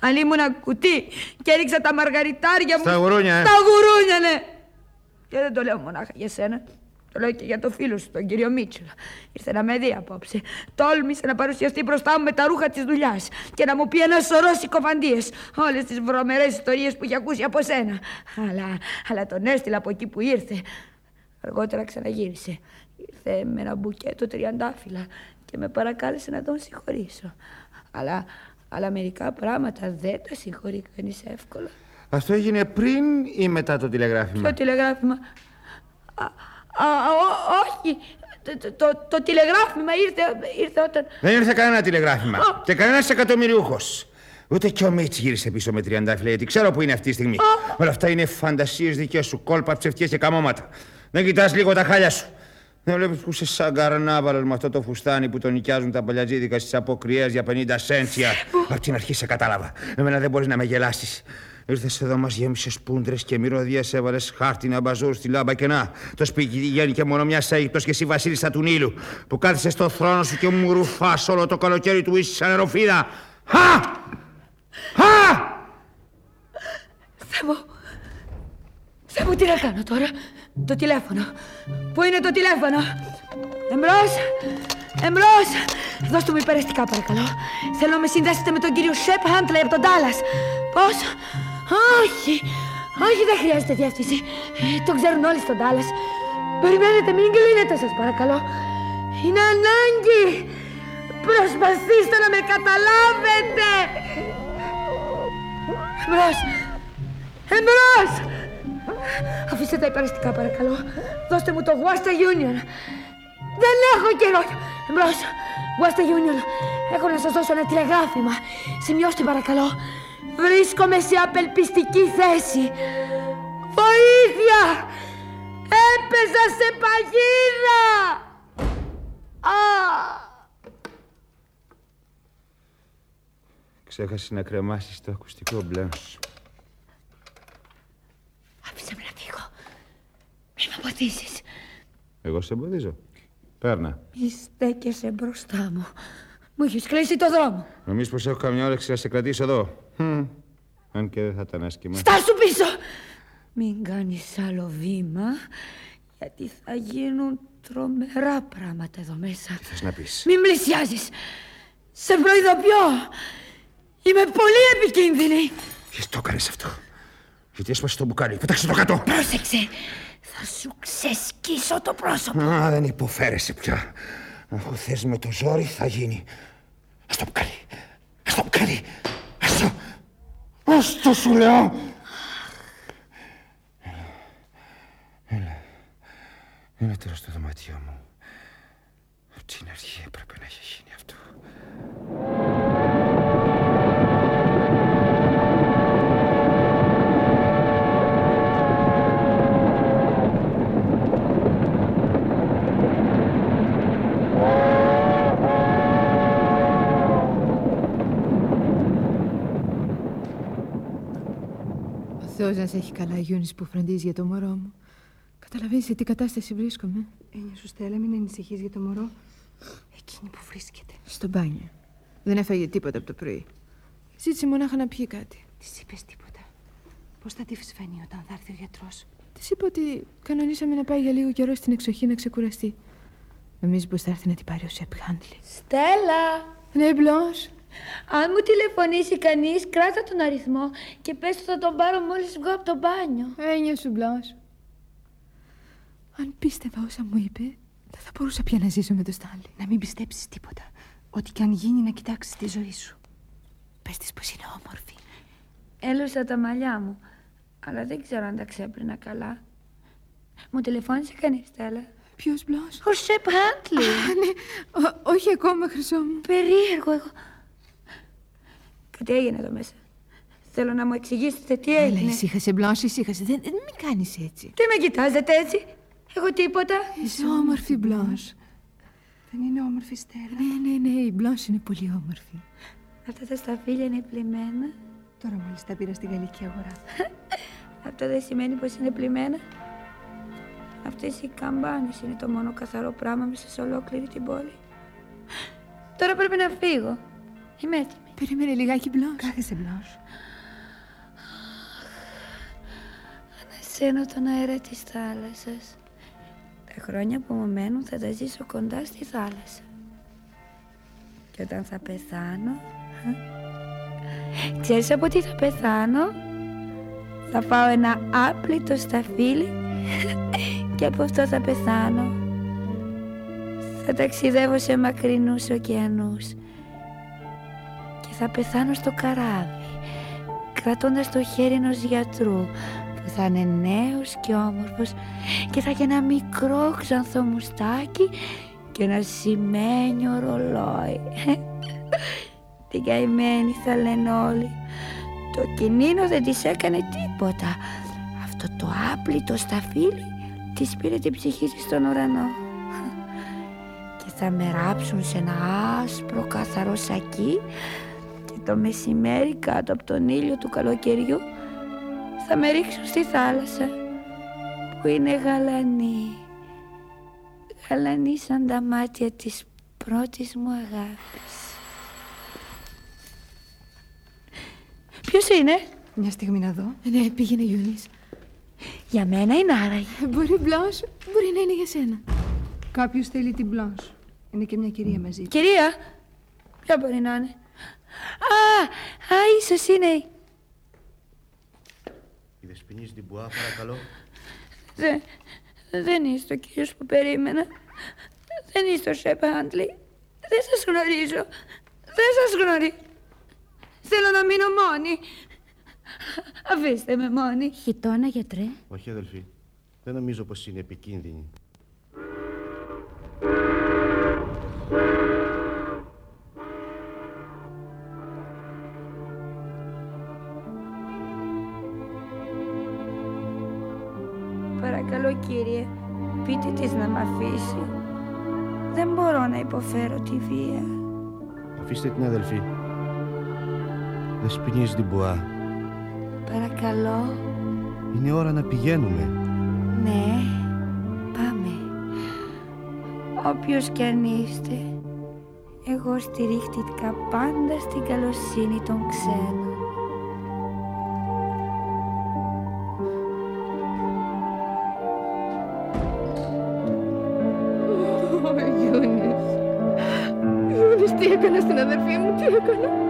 Αν ήμουν ένα κουτί και έριξα τα μαργαριτάρια μου...
Στα γουρούνια, ε.
Στα γουρούνια, ναι. Και δεν το λέω μονάχα για σένα. Το λέω και για το φίλο σου, τον κύριο Μίτσελ. Ήρθε να με δει απόψε. Τόλμησε να παρουσιαστεί μπροστά μου με τα ρούχα της δουλειάς και να μου πει ένα σωρό συκοφαντίες. Όλες τις βρωμερές ιστορίες που είχε ακούσει από σένα. Αλλά, αλλά τον έστειλα από εκεί που ήρθε. Αργότερα ξαναγύρισε. Ήρθε με ένα μπουκέτο τριαντάφυλλα και με παρακάλεσε να τον συγχωρήσω. Αλλά, αλλά μερικά πράγματα δεν τα συγχωρεί κανείς εύκολα.
Αυτό έγινε πριν ή μετά το τηλεγράφημα;
Ποιο τηλεγράφημα. Α, α, ό- όχι. Το, το, το, το τηλεγράφημα ήρθε, ήρθε όταν...
Δεν ήρθε κανένα τηλεγράφημα. Και κανένας εκατομμυριούχος. Ούτε και ο Μίτς γύρισε πίσω με τριαντάφυλλα, γιατί ξέρω που είναι αυτή τη στιγμή. Όλα αυτά είναι φαντασίες δικές σου, κόλπα, ψευτιές και καμώματα. Δεν κοιτάς λίγο τα χάλια σου. Δεν βλέπεις που είσαι σαν καρνάβαλο με αυτό το φουστάνι που τον νοικιάζουν τα παλιατζίδικα στις αποκριές για 50 σέντσια. Απ' την αρχή σε κατάλαβα. Εμένα δεν μπορείς να με γελάσεις. Ήρθες εδώ, μας γέμισες πούντρες και μυρωδίε, έβαλες χάρτινα μπαζούρ στη λάμπα και να. Το σπίτι βγαίνει και μόνο μια Αίγυπτο και εσύ βασίλισσα του Νείλου που κάθισε στο θρόνο σου και μου ρουφάς όλο το καλοκαίρι του ίσης σαν νεροφίδα. Χα! Χα!
Θεέ μου. Θεέ μου, τι να κάνω τώρα; Το τηλέφωνο. Πού είναι το τηλέφωνο; Εμπρός. Εμπρός! Δώστε μου υπεραστικά παρακαλώ. Θέλω να με συνδέσετε με τον κύριο Σεπ Χάντλε από τον Τάλλας. Πώς; Όχι! Όχι, δεν χρειάζεται διεύθυνση. Ε, Το ξέρουν όλοι στον Τάλλας. Περιμένετε, μην κλείνετε σας παρακαλώ. Είναι ανάγκη. Προσπαθήστε να με καταλάβετε. Εμπρός! Εμπρός! Αφήστε τα υπεραστικά παρακαλώ. Δώστε μου το Wasta Union. Δεν έχω καιρό. Εμπρός. Wasta Union. Έχω να σας δώσω ένα τηλεγράφημα. Σημειώστε παρακαλώ. Βρίσκομαι σε απελπιστική θέση. Βοήθεια! Έπεσα σε παγίδα! Α!
Ξέχασες να κρεμάσεις το ακουστικό μπλάνς.
Άφησε με να φύγω. Μη με αποτίσεις.
Εγώ σε εμποδίζω. Παίρνα.
Μη στέκεσαι μπροστά μου. Μου έχεις κλείσει το δρόμο.
Νομίζεις πως έχω καμιά όρεξη να σε κρατήσω εδώ; Χμ. Αν και δεν θα ήταν άσχημα.
Στάσου πίσω! Μην κάνεις άλλο βήμα, γιατί θα γίνουν τρομερά πράγματα εδώ μέσα.
Θες να πεις;
Μην πλησιάζεις. Σε προειδοποιώ. Είμαι πολύ επικίνδυνη.
Γιατί το έκανες αυτό; Γιατί έσπασε το μπουκάλι; Πέταξε το κάτω.
Πρόσεξε. Θα σου ξεσκίσω το πρόσωπο.
Α, δεν υποφέρεσαι πια. Αφού θες με το ζόρι θα γίνει. Ας το μπουκάλι. Ας το μπουκάλι. Ας το. Ας το σου λέω; Έλα. Έλα τώρα στο δωμάτιό μου. Από την αρχή έπρεπε να έχει γίνει αυτό.
Θεός να σε έχει καλά, Γιούνις, που φροντίζει για το μωρό μου. Καταλαβαίνεις σε τι κατάσταση βρίσκομαι.
Έννοια σου, Στέλλα, μην ανησυχείς για το μωρό. Εκείνη που βρίσκεται.
Στο μπάνιο. Δεν έφαγε τίποτα από το πρωί. Ζήτησε μονάχα να πιει κάτι.
Της είπες τίποτα. Πώς θα τη φανεί όταν θα έρθει ο γιατρός;
Της είπα ότι κανονίσαμε να πάει για λίγο καιρό στην εξοχή να ξεκουραστεί. Νομίζεις πως θα έρθει να την πάρει ο Σεπ Χάντλι;
Στέλλα!
Ναι, μπλος.
Αν μου τηλεφωνήσει κανείς, κράτα τον αριθμό και πες του θα τον πάρω μόλις βγω από το μπάνιο.
Έννοια σου, μπλος. Αν πίστευα όσα μου είπε, δεν θα μπορούσα πια να ζήσω με το Στάνλι.
Να μην πιστέψεις τίποτα. Ό,τι και αν γίνει, να κοιτάξεις τη ζωή σου.
Πες της πως είναι όμορφη.
Έλουσα τα μαλλιά μου, αλλά δεν ξέρω αν τα ξέπλυνα καλά. Μου τηλεφώνησε κανείς, Στέλλα.
Ποιος μπλος;
Ο Σεπ Χάντλι.
Α, ναι. Ό, όχι ακόμα, χρυσό μου.
Περίεργο εγώ. Κάτι έγινε εδώ μέσα. Θέλω να μου εξηγήσετε τι
Έλα,
έγινε.
ησύχασε, μπλος, ησύχασε. Δεν, δεν μην κάνεις έτσι.
Τι με κοιτάζετε έτσι. Εγώ τίποτα.
Είσαι όμορφη, μπλος.
Δεν είναι όμορφη, Στέλλα.
Ναι, ναι, ναι, η μπλος είναι πολύ όμορφη.
Αυτά τα σταφύλια είναι πλημμένα.
Τώρα μόλις τα πήρα στη γαλλική αγορά.
Αυτό δεν σημαίνει πως είναι πλημμένα. Αυτές οι καμπάνες είναι το μόνο καθαρό πράγμα μέσα σε ολόκληρη την πόλη. Τώρα πρέπει να φύγω. Είμαι έτοιμη.
Περίμενε λιγάκι, μπλος.
Κάθεσαι μπλο.
Ανασένω τον αέρα της θάλασσας. Τα χρόνια που μου μένουν θα τα ζήσω κοντά στη θάλασσα. Και όταν θα πεθάνω... Ξέρεις από τι θα πεθάνω; Θα πάω ένα άπλητο σταφύλι και από αυτό θα πεθάνω. Θα ταξιδεύω σε μακρινούς ωκεανούς και θα πεθάνω στο καράβι κρατώντας το χέρι ενός γιατρού που θα είναι νέος και όμορφος και θα έχει ένα μικρό ξανθό μουστάκι και ένα σημαίνιο ρολόι. Την καημένη θα λένε όλοι. Το κινήνο δεν της έκανε τίποτα. Αυτό το άπλητο σταφύλι της πήρε την ψυχή της στον ουρανό. Και θα με ράψουν σε ένα άσπρο καθαρό σακί και το μεσημέρι κάτω από τον ήλιο του καλοκαιριού θα με ρίξουν στη θάλασσα που είναι γαλανή. Γαλανή σαν τα μάτια της πρώτης μου αγάπης. Ποιος είναι;
Μια στιγμή να δω.
Ναι, πήγαινε, Γιούνις.
Για μένα είναι άραγε.
Μπορεί μπλος, μπορεί να είναι για σένα.
Κάποιος θέλει την μπλος. Είναι και μια κυρία μαζί.
Κυρία, ποια μπορεί να είναι; Α, α, ίσως είναι.
Η Δεσποινής Ντιμπουά, παρακαλώ.
Δεν, δεν είστε ο κύριος που περίμενα. Δεν είστε ο Σεπ Άντλι. Δεν σας γνωρίζω. Δεν σας γνωρίζω. Θέλω να μείνω μόνη. Αφήστε με μόνη.
Χιτώνα, γιατρέ.
Όχι, αδελφή. Δεν νομίζω πως είναι επικίνδυνη.
Πείτε της να μ' αφήσει. Δεν μπορώ να υποφέρω τη βία.
Αφήστε την αδελφή. Δεσποινής Ντιμπουά.
Παρακαλώ.
Είναι ώρα να πηγαίνουμε.
Ναι, πάμε. Όποιος κι αν είστε, εγώ στηρίχτηκα πάντα στην καλοσύνη των ξένων.
Αδερφή μου, τι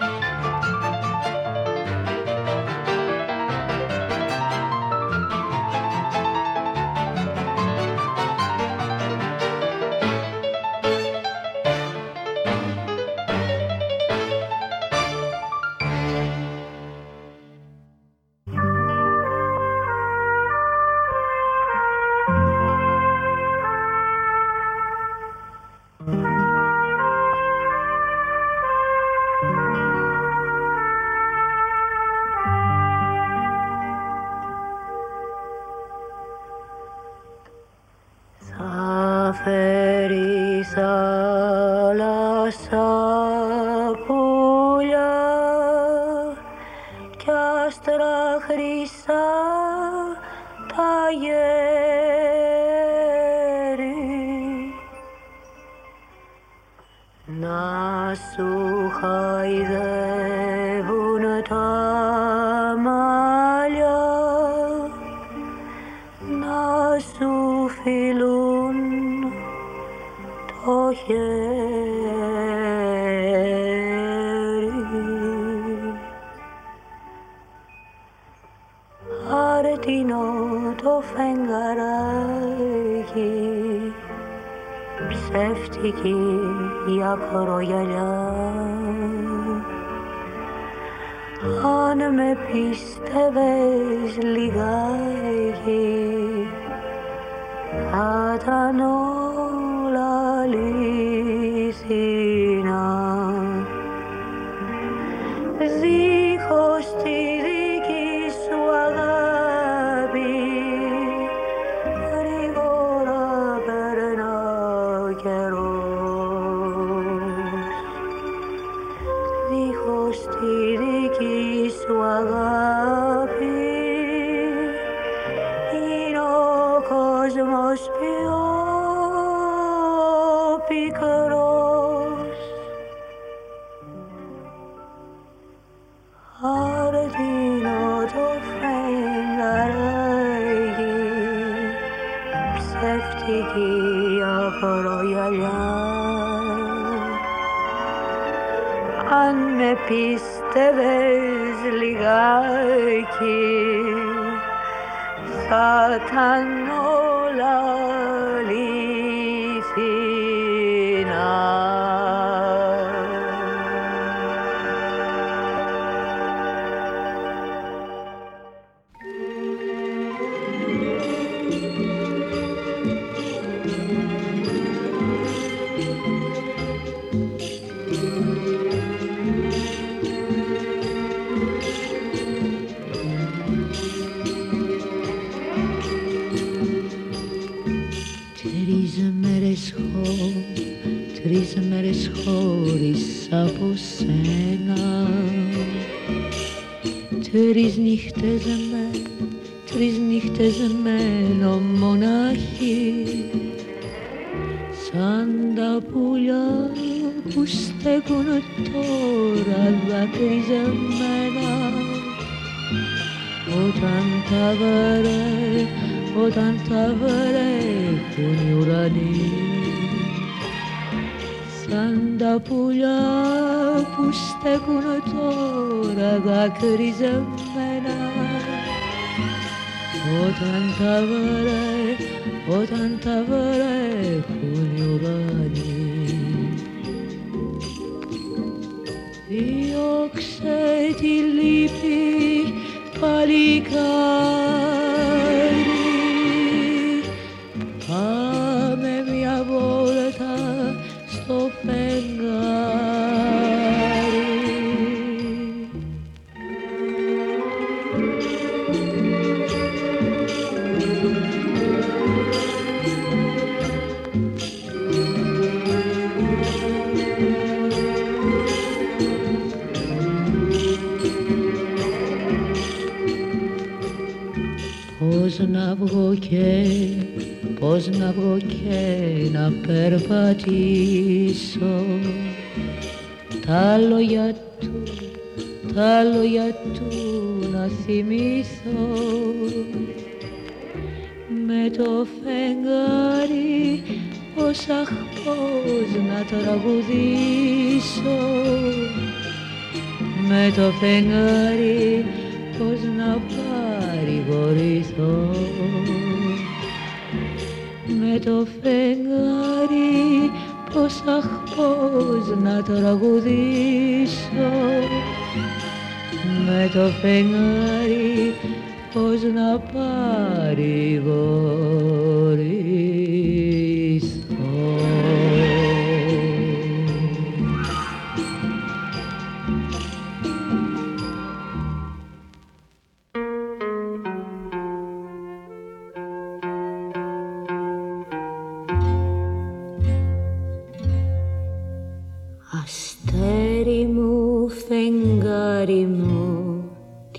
Άρτινο το φεγγαράκι. Ψεύτικη η ακρογιαλιά αν με πίστευες λιγάκι θα ήταν πίστευες λιγάκι θα ήταν Τρεις νύχτες με, τρεις νύχτες μένω μοναχή Σαν τα πουλιά που στέκουν τώρα δακρυζεμένα. Όταν τα βρε, όταν τα βρέχουν οι ουρανοί. Σαν τα πουλιά που στέκουν τώρα δακρυζεμένα όταν τα βρε, όταν τα βρέχουν να βγω και να περπατήσω. Τα λόγια του, τα λόγια του να θυμηθώ. Με το φεγγάρι πώς αχ πώς να τραγουδήσω. Με το φεγγάρι πώς να παρηγορηθώ με το φεγγάρι πώς αχ πώς να τραγουδήσω. Με το φεγγάρι πώς να παρηγορηθώ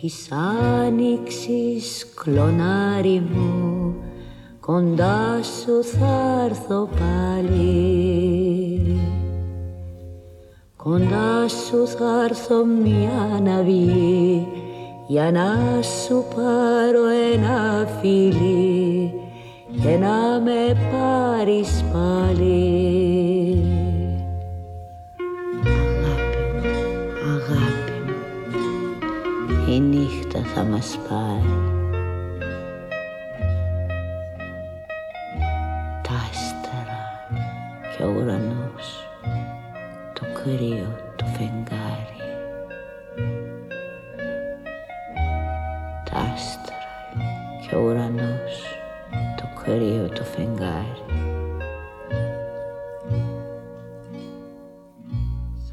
της άνοιξης κλονάρι μου, κοντά σου θα έρθω πάλι. Κοντά σου θα έρθω μια να βγει, για να σου πάρω ένα φιλί και να με πάρεις πάλι. Θα μας πάρει. Τα άστερα και ο ουρανός το κρύο το φεγγάρι. Τα άστερα και ο ουρανός το κρύο το φεγγάρι.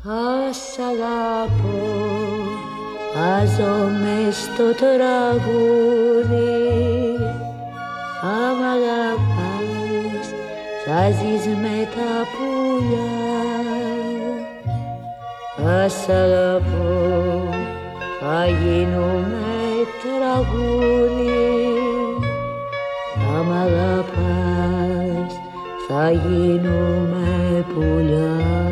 Θα σ' αγαπώ, θα ζω μες στο τραγούδι. Θα μ' αγαπάς, θα ζεις με τα πουλιά. Θα σ' αγαπώ, θα γίνουμε τραγούδι. Θα μ' αγαπάς, θα γίνουμε πουλιά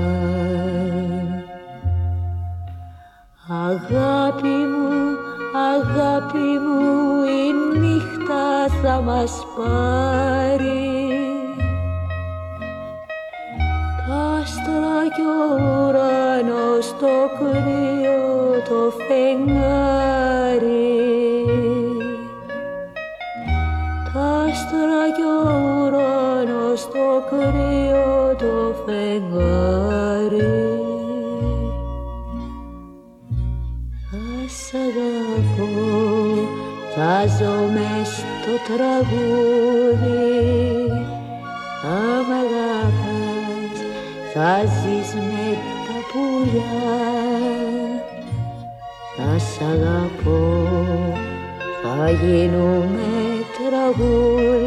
Αγάπη μου, αγάπη μου, η νύχτα θα μας πάρει. Τα άστρα κι ο ουρανός το κρύο το φεγγάρι. Τα άστρα κι ο ουρανός το κρύο το φεγγάρι θα ζω μες στο τραγούδι. Θα μ' αγαπάς, θα ζεις με τα πουλιά. Θα σ' αγαπώ, θα γίνουμε τραγούδι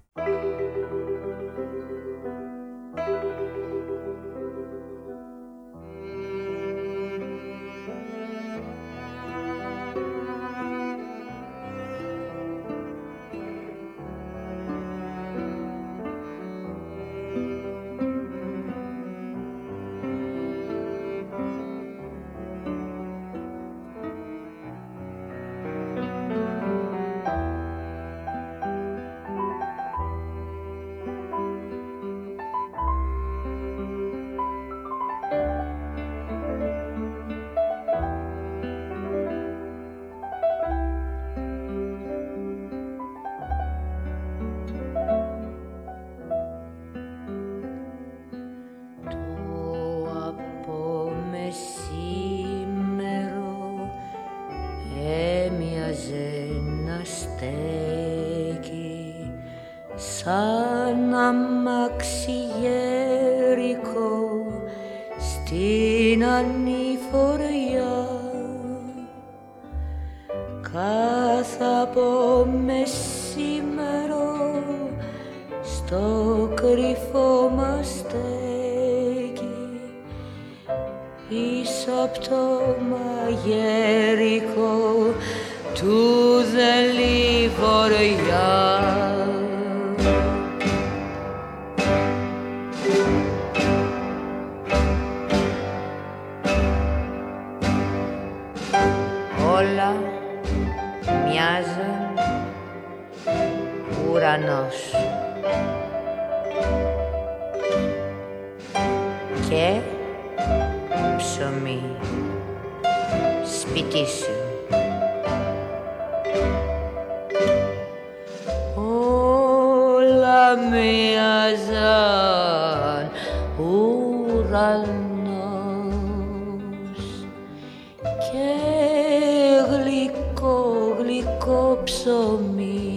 Γλυκό ψωμί.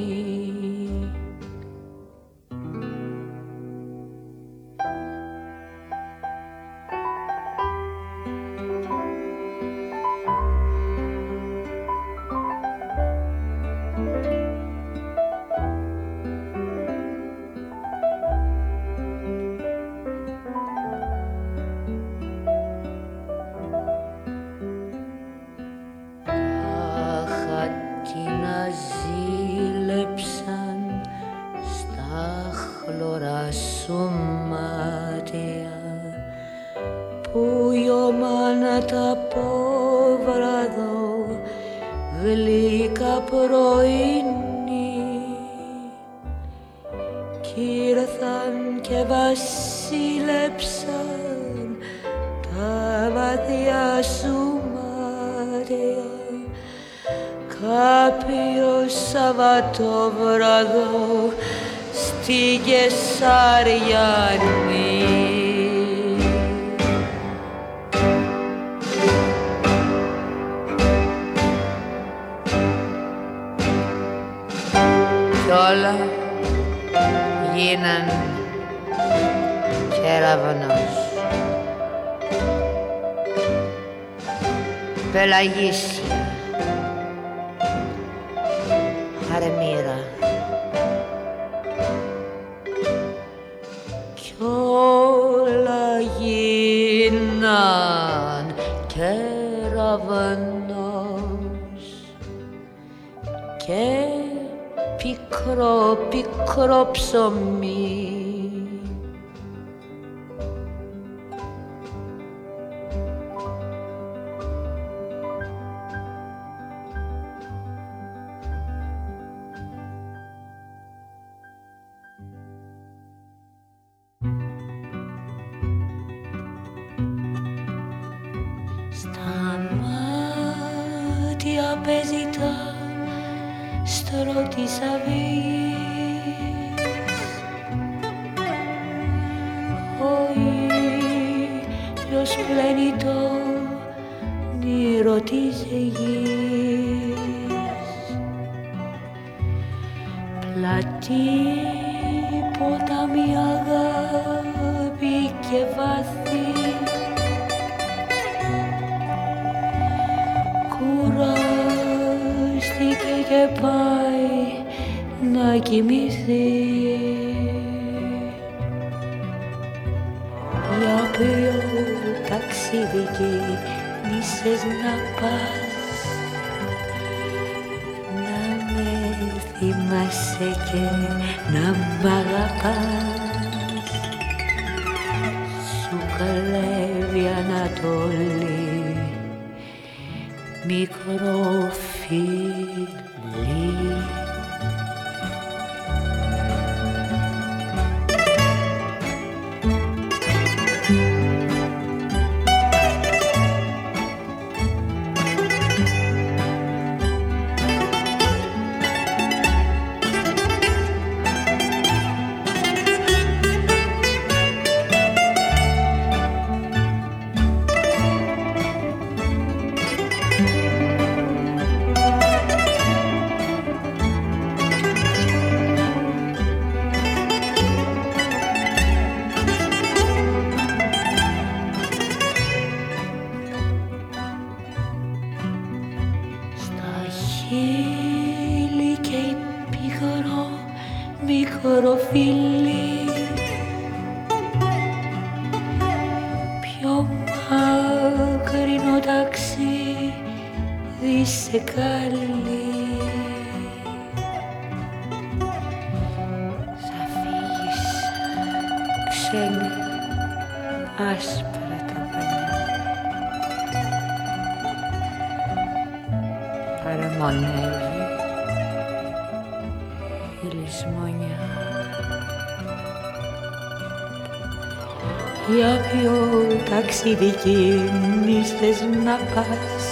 Ταξίδι κίνησες να πας.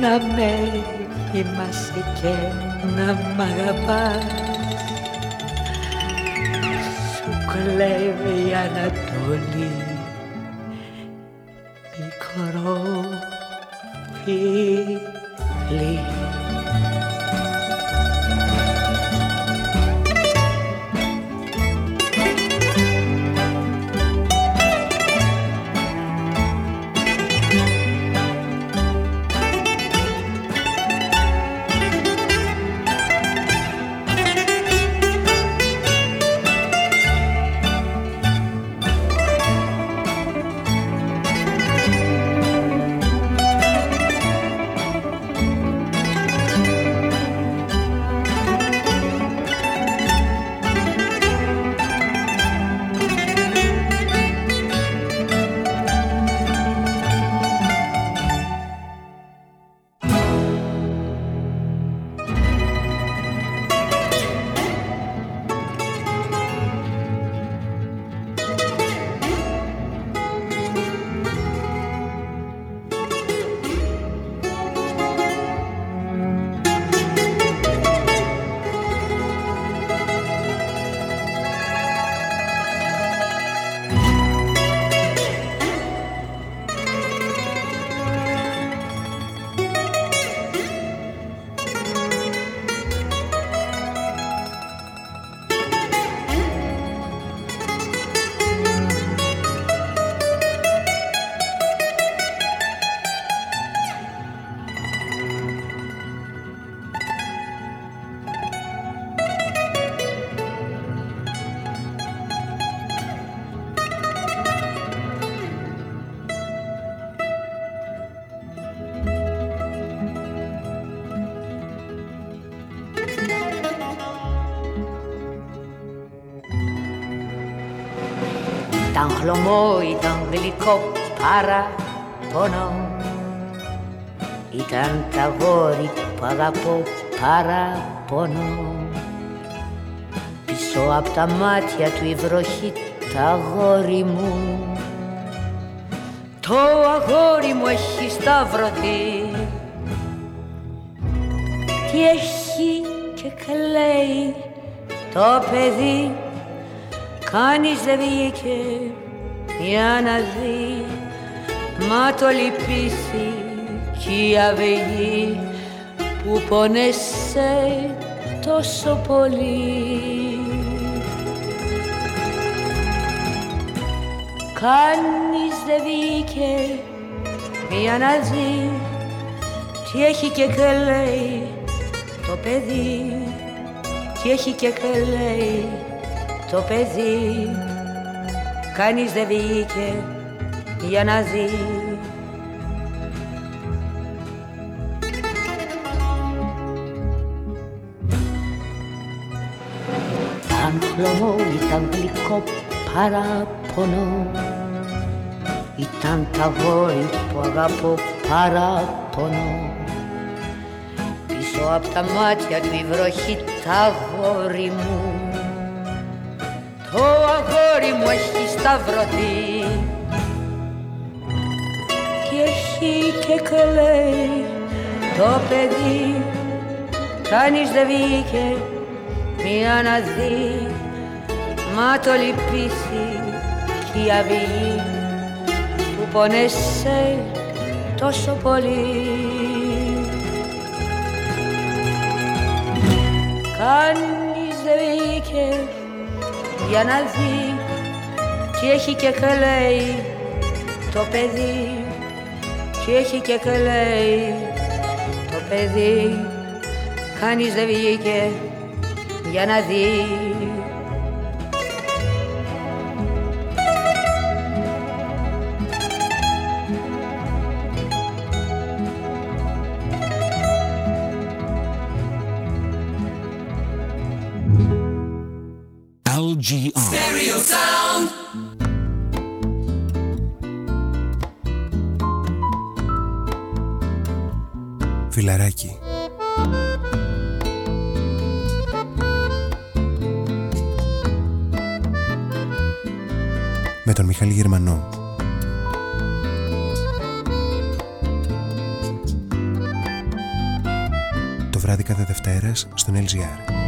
Να με θυμάσαι και να μ' αγαπάς. Σου κλέβει η Ανατολή Ήταν χλωμό, ήταν γλυκό παραπονό Ήταν τα γόρι που αγαπώ παραπονό Πίσω απ' τα μάτια του η βροχή τα γόρι μου. Το αγόρι μου έχει σταυρωθεί. Τι έχει και κλαίει το παιδί Κανείς δεν βγήκε για να δει Μα το λυπήσει κι η αυγή που πονέσαι τόσο πολύ. Κανείς δεν βγήκε για να δει τι έχει και κλαίει το παιδί τι έχει και κλαίει το παιδί. Κανείς δεν βγήκε για να δει Ήταν χλωμό, ήταν γλυκό παράπονο. Ήταν τα γόρι που αγαπώ παράπονο. Πίσω απ' τα μάτια του η βροχή τα γόρι μου Το αγόρι μου έχει σταυρωθεί. Και έχει και κλαίει το παιδί. Κανείς δεν βγήκε μία να δει. Μα το λυπήσει κι η αυγή που πονέσαι τόσο πολύ. Κανείς δεν βγήκε για να δει τι έχει και κλαίει το παιδί. Τι έχει και κλαίει το παιδί. Κανείς δεν βγήκε για να δει
Φιλαράκι. Με τον Μιχάλη Γερμανό. Το βράδυ κάθε Δευτέρας στον LGR.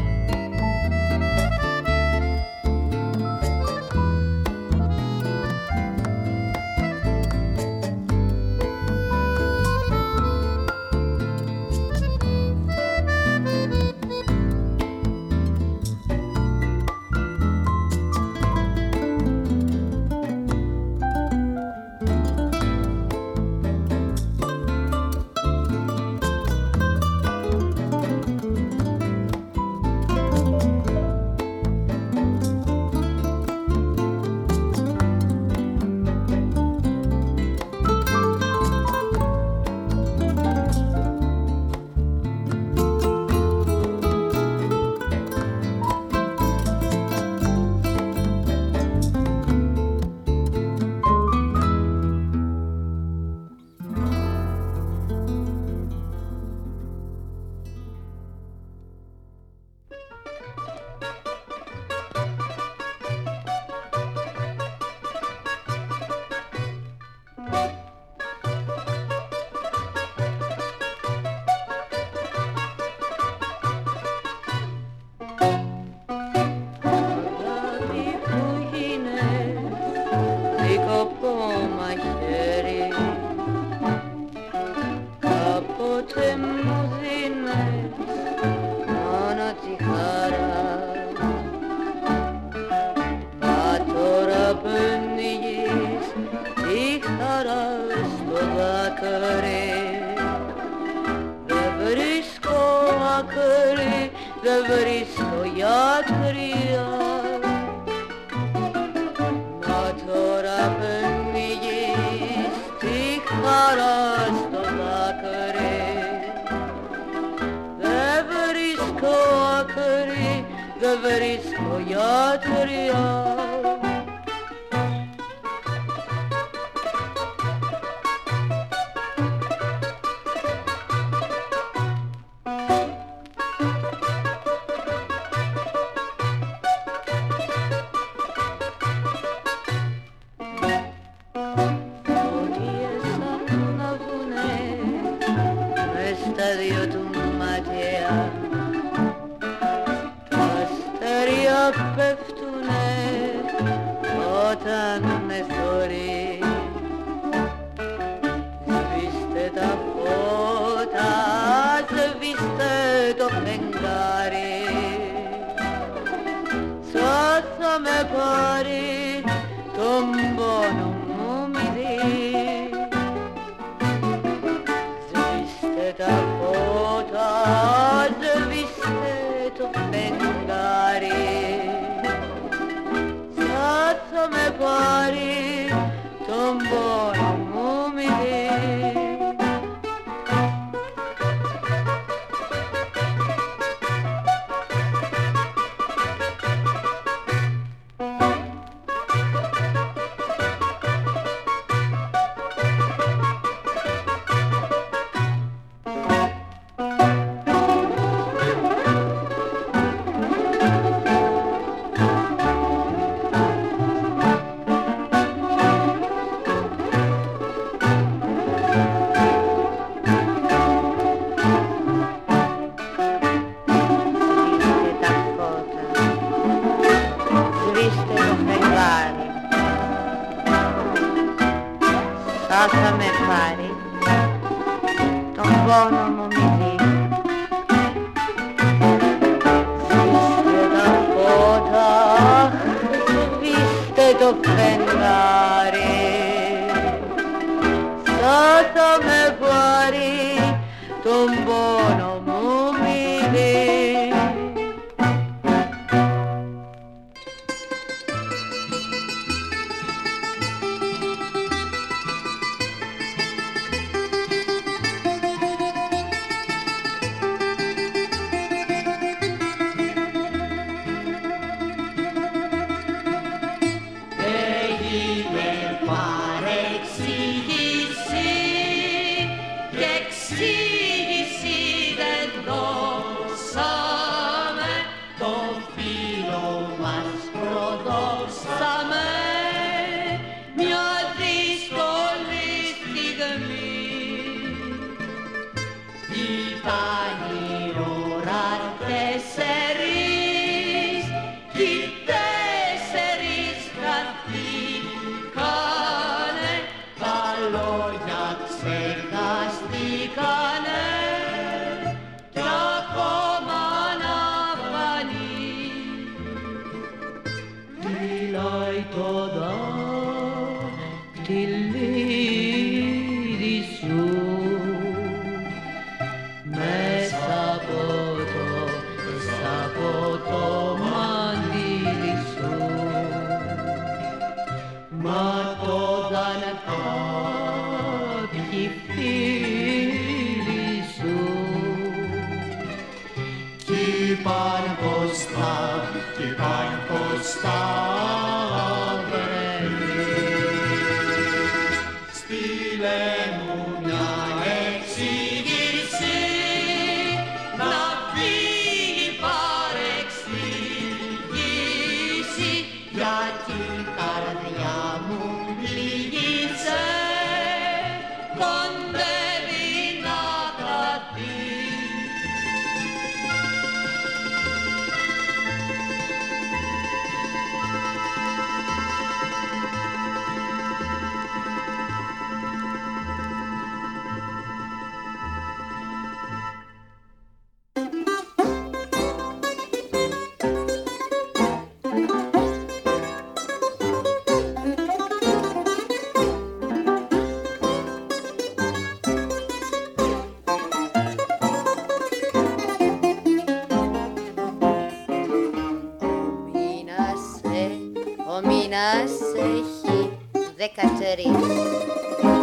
Ο μήνας έχει δεκατρεις.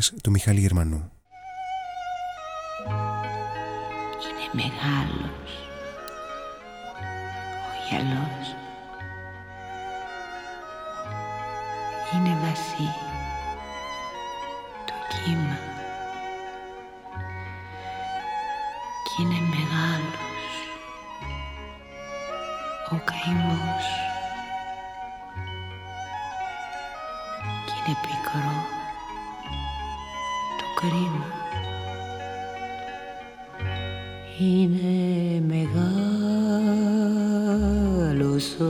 Μουσικές επιλογές του Μιχάλη Γερμανού.
Είναι μεγάλος ο γυαλός. Είναι βαθύ το κύμα κι είναι μεγάλος ο καημός κι είναι πικρό το κρίμα.
Είναι μεγάλος ο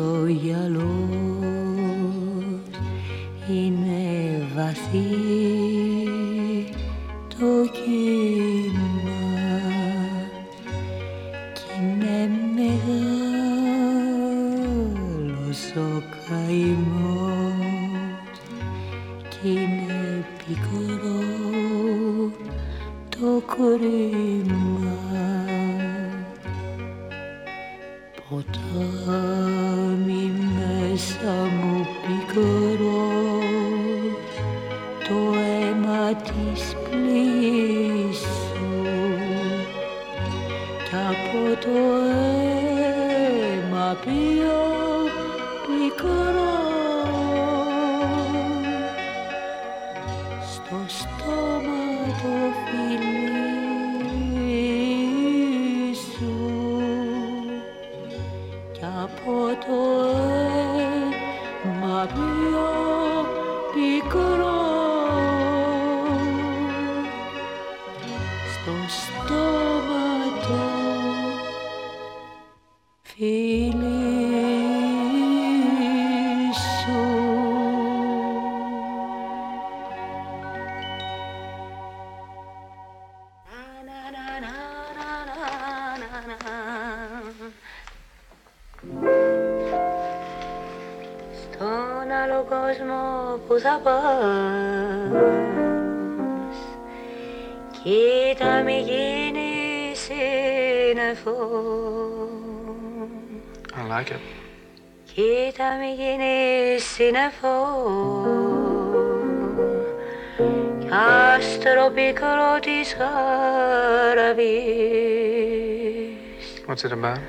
What's it about?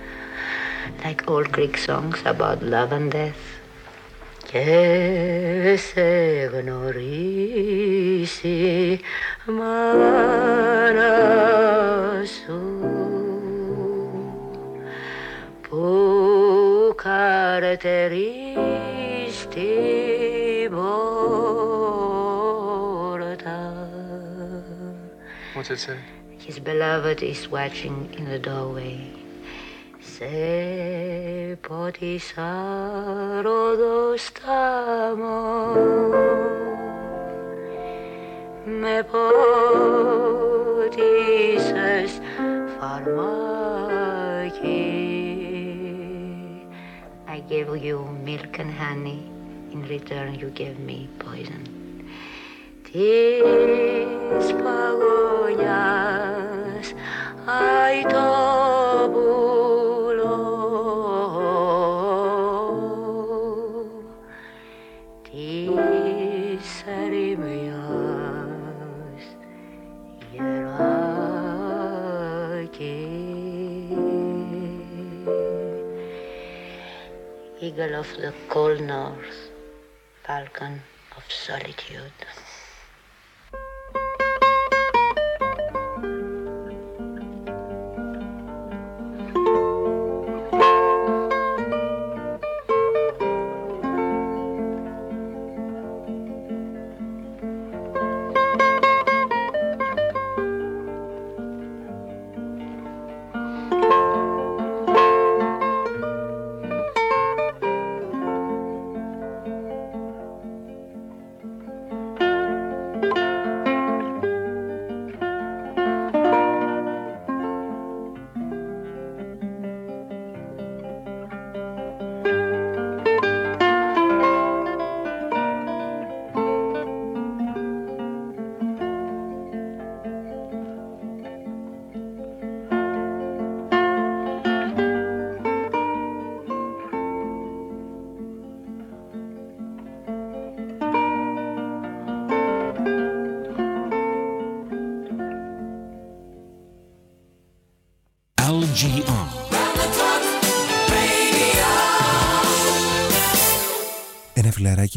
like old Greek songs about love and death. Και σε γνωρίσει μάνα σου που καρτερεί στην πόρτα.
What's it say?
His beloved is watching in the doorway. Σε πότισα ροδοστάμο με πότισες φαρμάκι I gave you milk and honey in return you gave me poison
της Eagle of the cold north, falcon of solitude.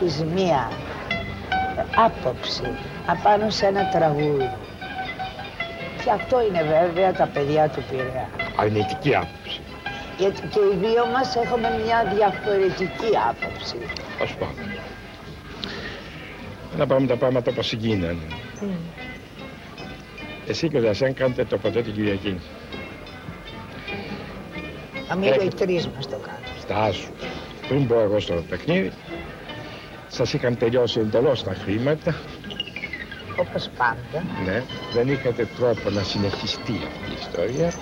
Έχεις μία άποψη απάνω σε ένα τραγούδι. Και αυτό είναι βέβαια τα παιδιά του Πειραιά.
Αρνητική άποψη.
Γιατί και οι δύο μας έχουμε μια διαφορετική άποψη.
Ας πάμε. Να πάμε τα πράγματα όπως γίνανε. Εσύ και ο Δασέν κάνετε το ποτέ την Κυριακή.
Αμήλω οι
Έχετε.
τρεις μας το κάνουν.
Στάσου. Πριν μπω εγώ στο παιχνίδι, σας είχαν τελειώσει εντελώς τα χρήματα.
Όπως πάντα.
Ναι, δεν είχατε τρόπο να συνεχιστεί αυτή η ιστορία.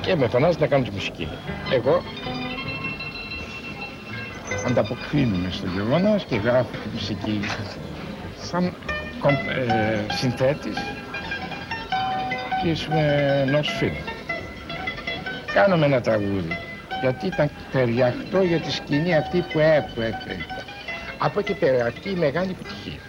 Και με φανάζετε να κάνω τη μουσική. Εγώ ανταποκρίνομαι στο γεγονός και γράφω τη μουσική σαν κομ- ε, συνθέτης και με ενός φίλου. Κάναμε ένα τραγούδι, γιατί ήταν ταιριαχτό για τη σκηνή αυτή που έπρεπε. Από εκεί πέρα αυτή η μεγάλη επιτυχία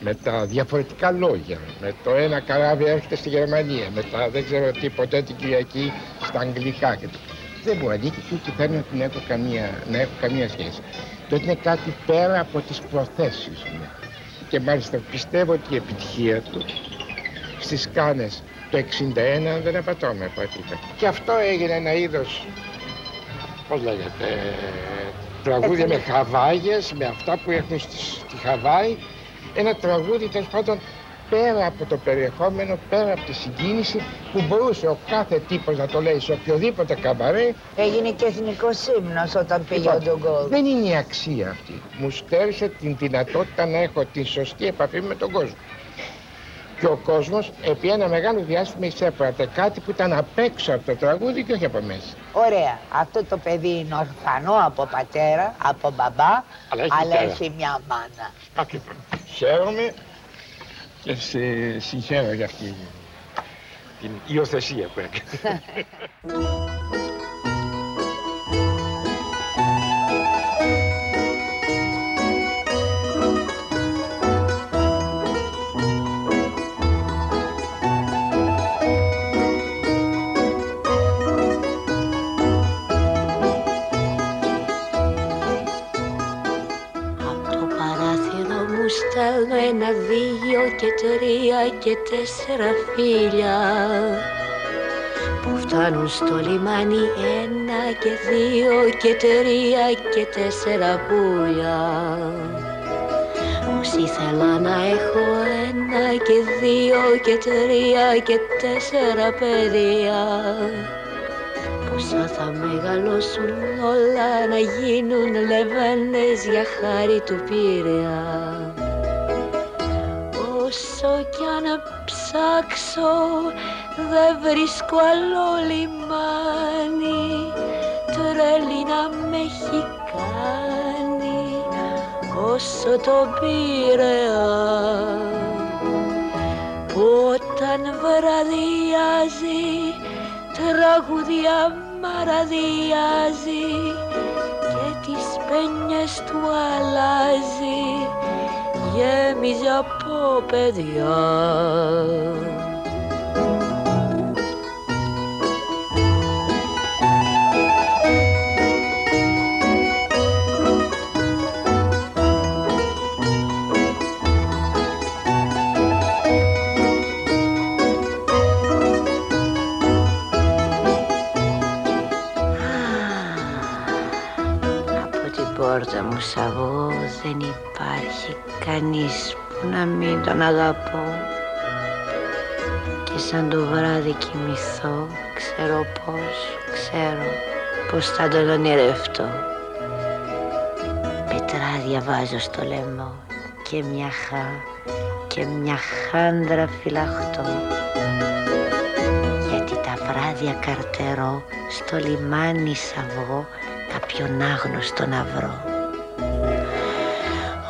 με τα διαφορετικά λόγια, με το ένα καράβι έρχεται στη Γερμανία, με τα δεν ξέρω τι ποτέ την Κυριακή στα αγγλικά και το... Δεν μπορεί να δει και ούτε θέλω να, την έχω καμία, να έχω καμία σχέση. Το είναι κάτι πέρα από τις προθέσεις μου. Και μάλιστα πιστεύω ότι η επιτυχία του στις Κάνες το 61 αν δεν απατώμε πότε ήταν. Και αυτό έγινε ένα είδος, πώς λέγεται, τραγούδια με χαβάγες, με αυτά που έχουν στη, στη Χαβάη. Ένα τραγούδι τέλος πάντων πέρα από το περιεχόμενο, πέρα από τη συγκίνηση που μπορούσε ο κάθε τύπος να το λέει σε οποιοδήποτε καμπαρέ.
Έγινε και εθνικός ύμνος όταν πήγε
Λοιπόν,
ο Ντογκόλ.
Δεν είναι η αξία αυτή. Μου στέρισε την δυνατότητα να έχω την σωστή επαφή με τον κόσμο. Και ο κόσμος επί ένα μεγάλο διάστημα εισέπρατε κάτι που ήταν απ' έξω από το τραγούδι και όχι από μέσα.
Ωραία. Αυτό το παιδί είναι ορφανό από πατέρα, από μπαμπά,
Αλλά έχει
αλλά
μητέρα.
έχει μια μάνα.
Ακριβώς. Χαίρομαι και σε συγχαίρω για αυτή την υιοθεσία που έκανε.
ένα, δύο και τρία και τέσσερα φίλια που φτάνουν στο λιμάνι ένα και δύο και τρία και τέσσερα πουλιά. Πως ήθελα να έχω ένα και δύο και τρία και τέσσερα παιδιά Πόσα θα μεγαλώσουν όλα να γίνουν λεβένες για χάρη του Πειραιά Όσο κι αν ψάξω δεν βρίσκω άλλο λιμάνι. Τρέλη να με έχει κάνει όσο το Πειραιά που όταν βραδιάζει τραγουδιά μαραδιάζει και τις πένιες του αλλάζει γέμιζε από παιδιά. Από την πόρτα μου σ' αγώ δεν υπάρχει κανείς που να μην τον αγαπώ. Και σαν το βράδυ κοιμηθώ ξέρω πως, ξέρω πως θα τον ονειρευτώ. Πετράδια βάζω στο λαιμό και μια χά και μια χάντρα φυλαχτώ. Γιατί τα βράδια καρτερώ στο λιμάνι σαβώ κάποιον άγνωστο να βρω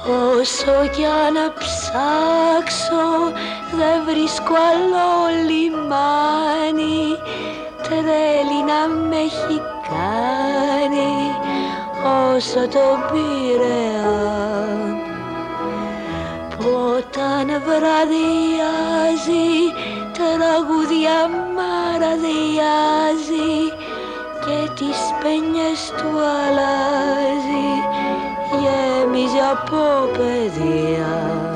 Όσο κι αν ψάξω δεν βρίσκω άλλο λιμάνι. Τρέλη να με έχει κάνει όσο το Πειραιά που όταν βραδιάζει τραγουδιά μαραδιάζει και τις πένιες του αλλάζει γέμιζε από παιδιά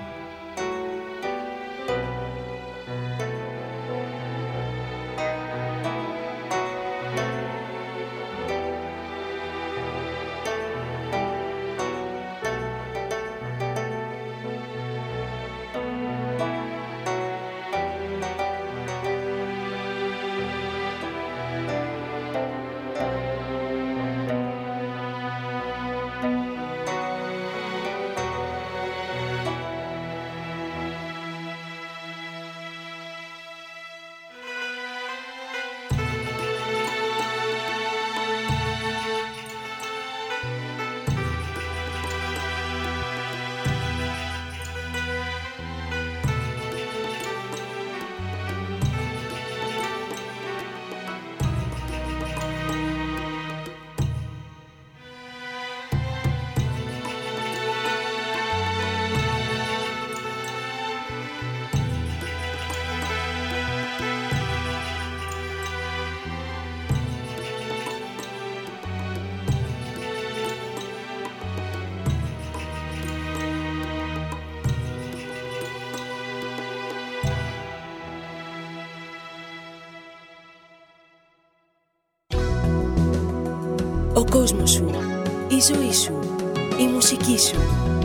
Ο κόσμος σου, η ζωή σου, η μουσική σου. LGR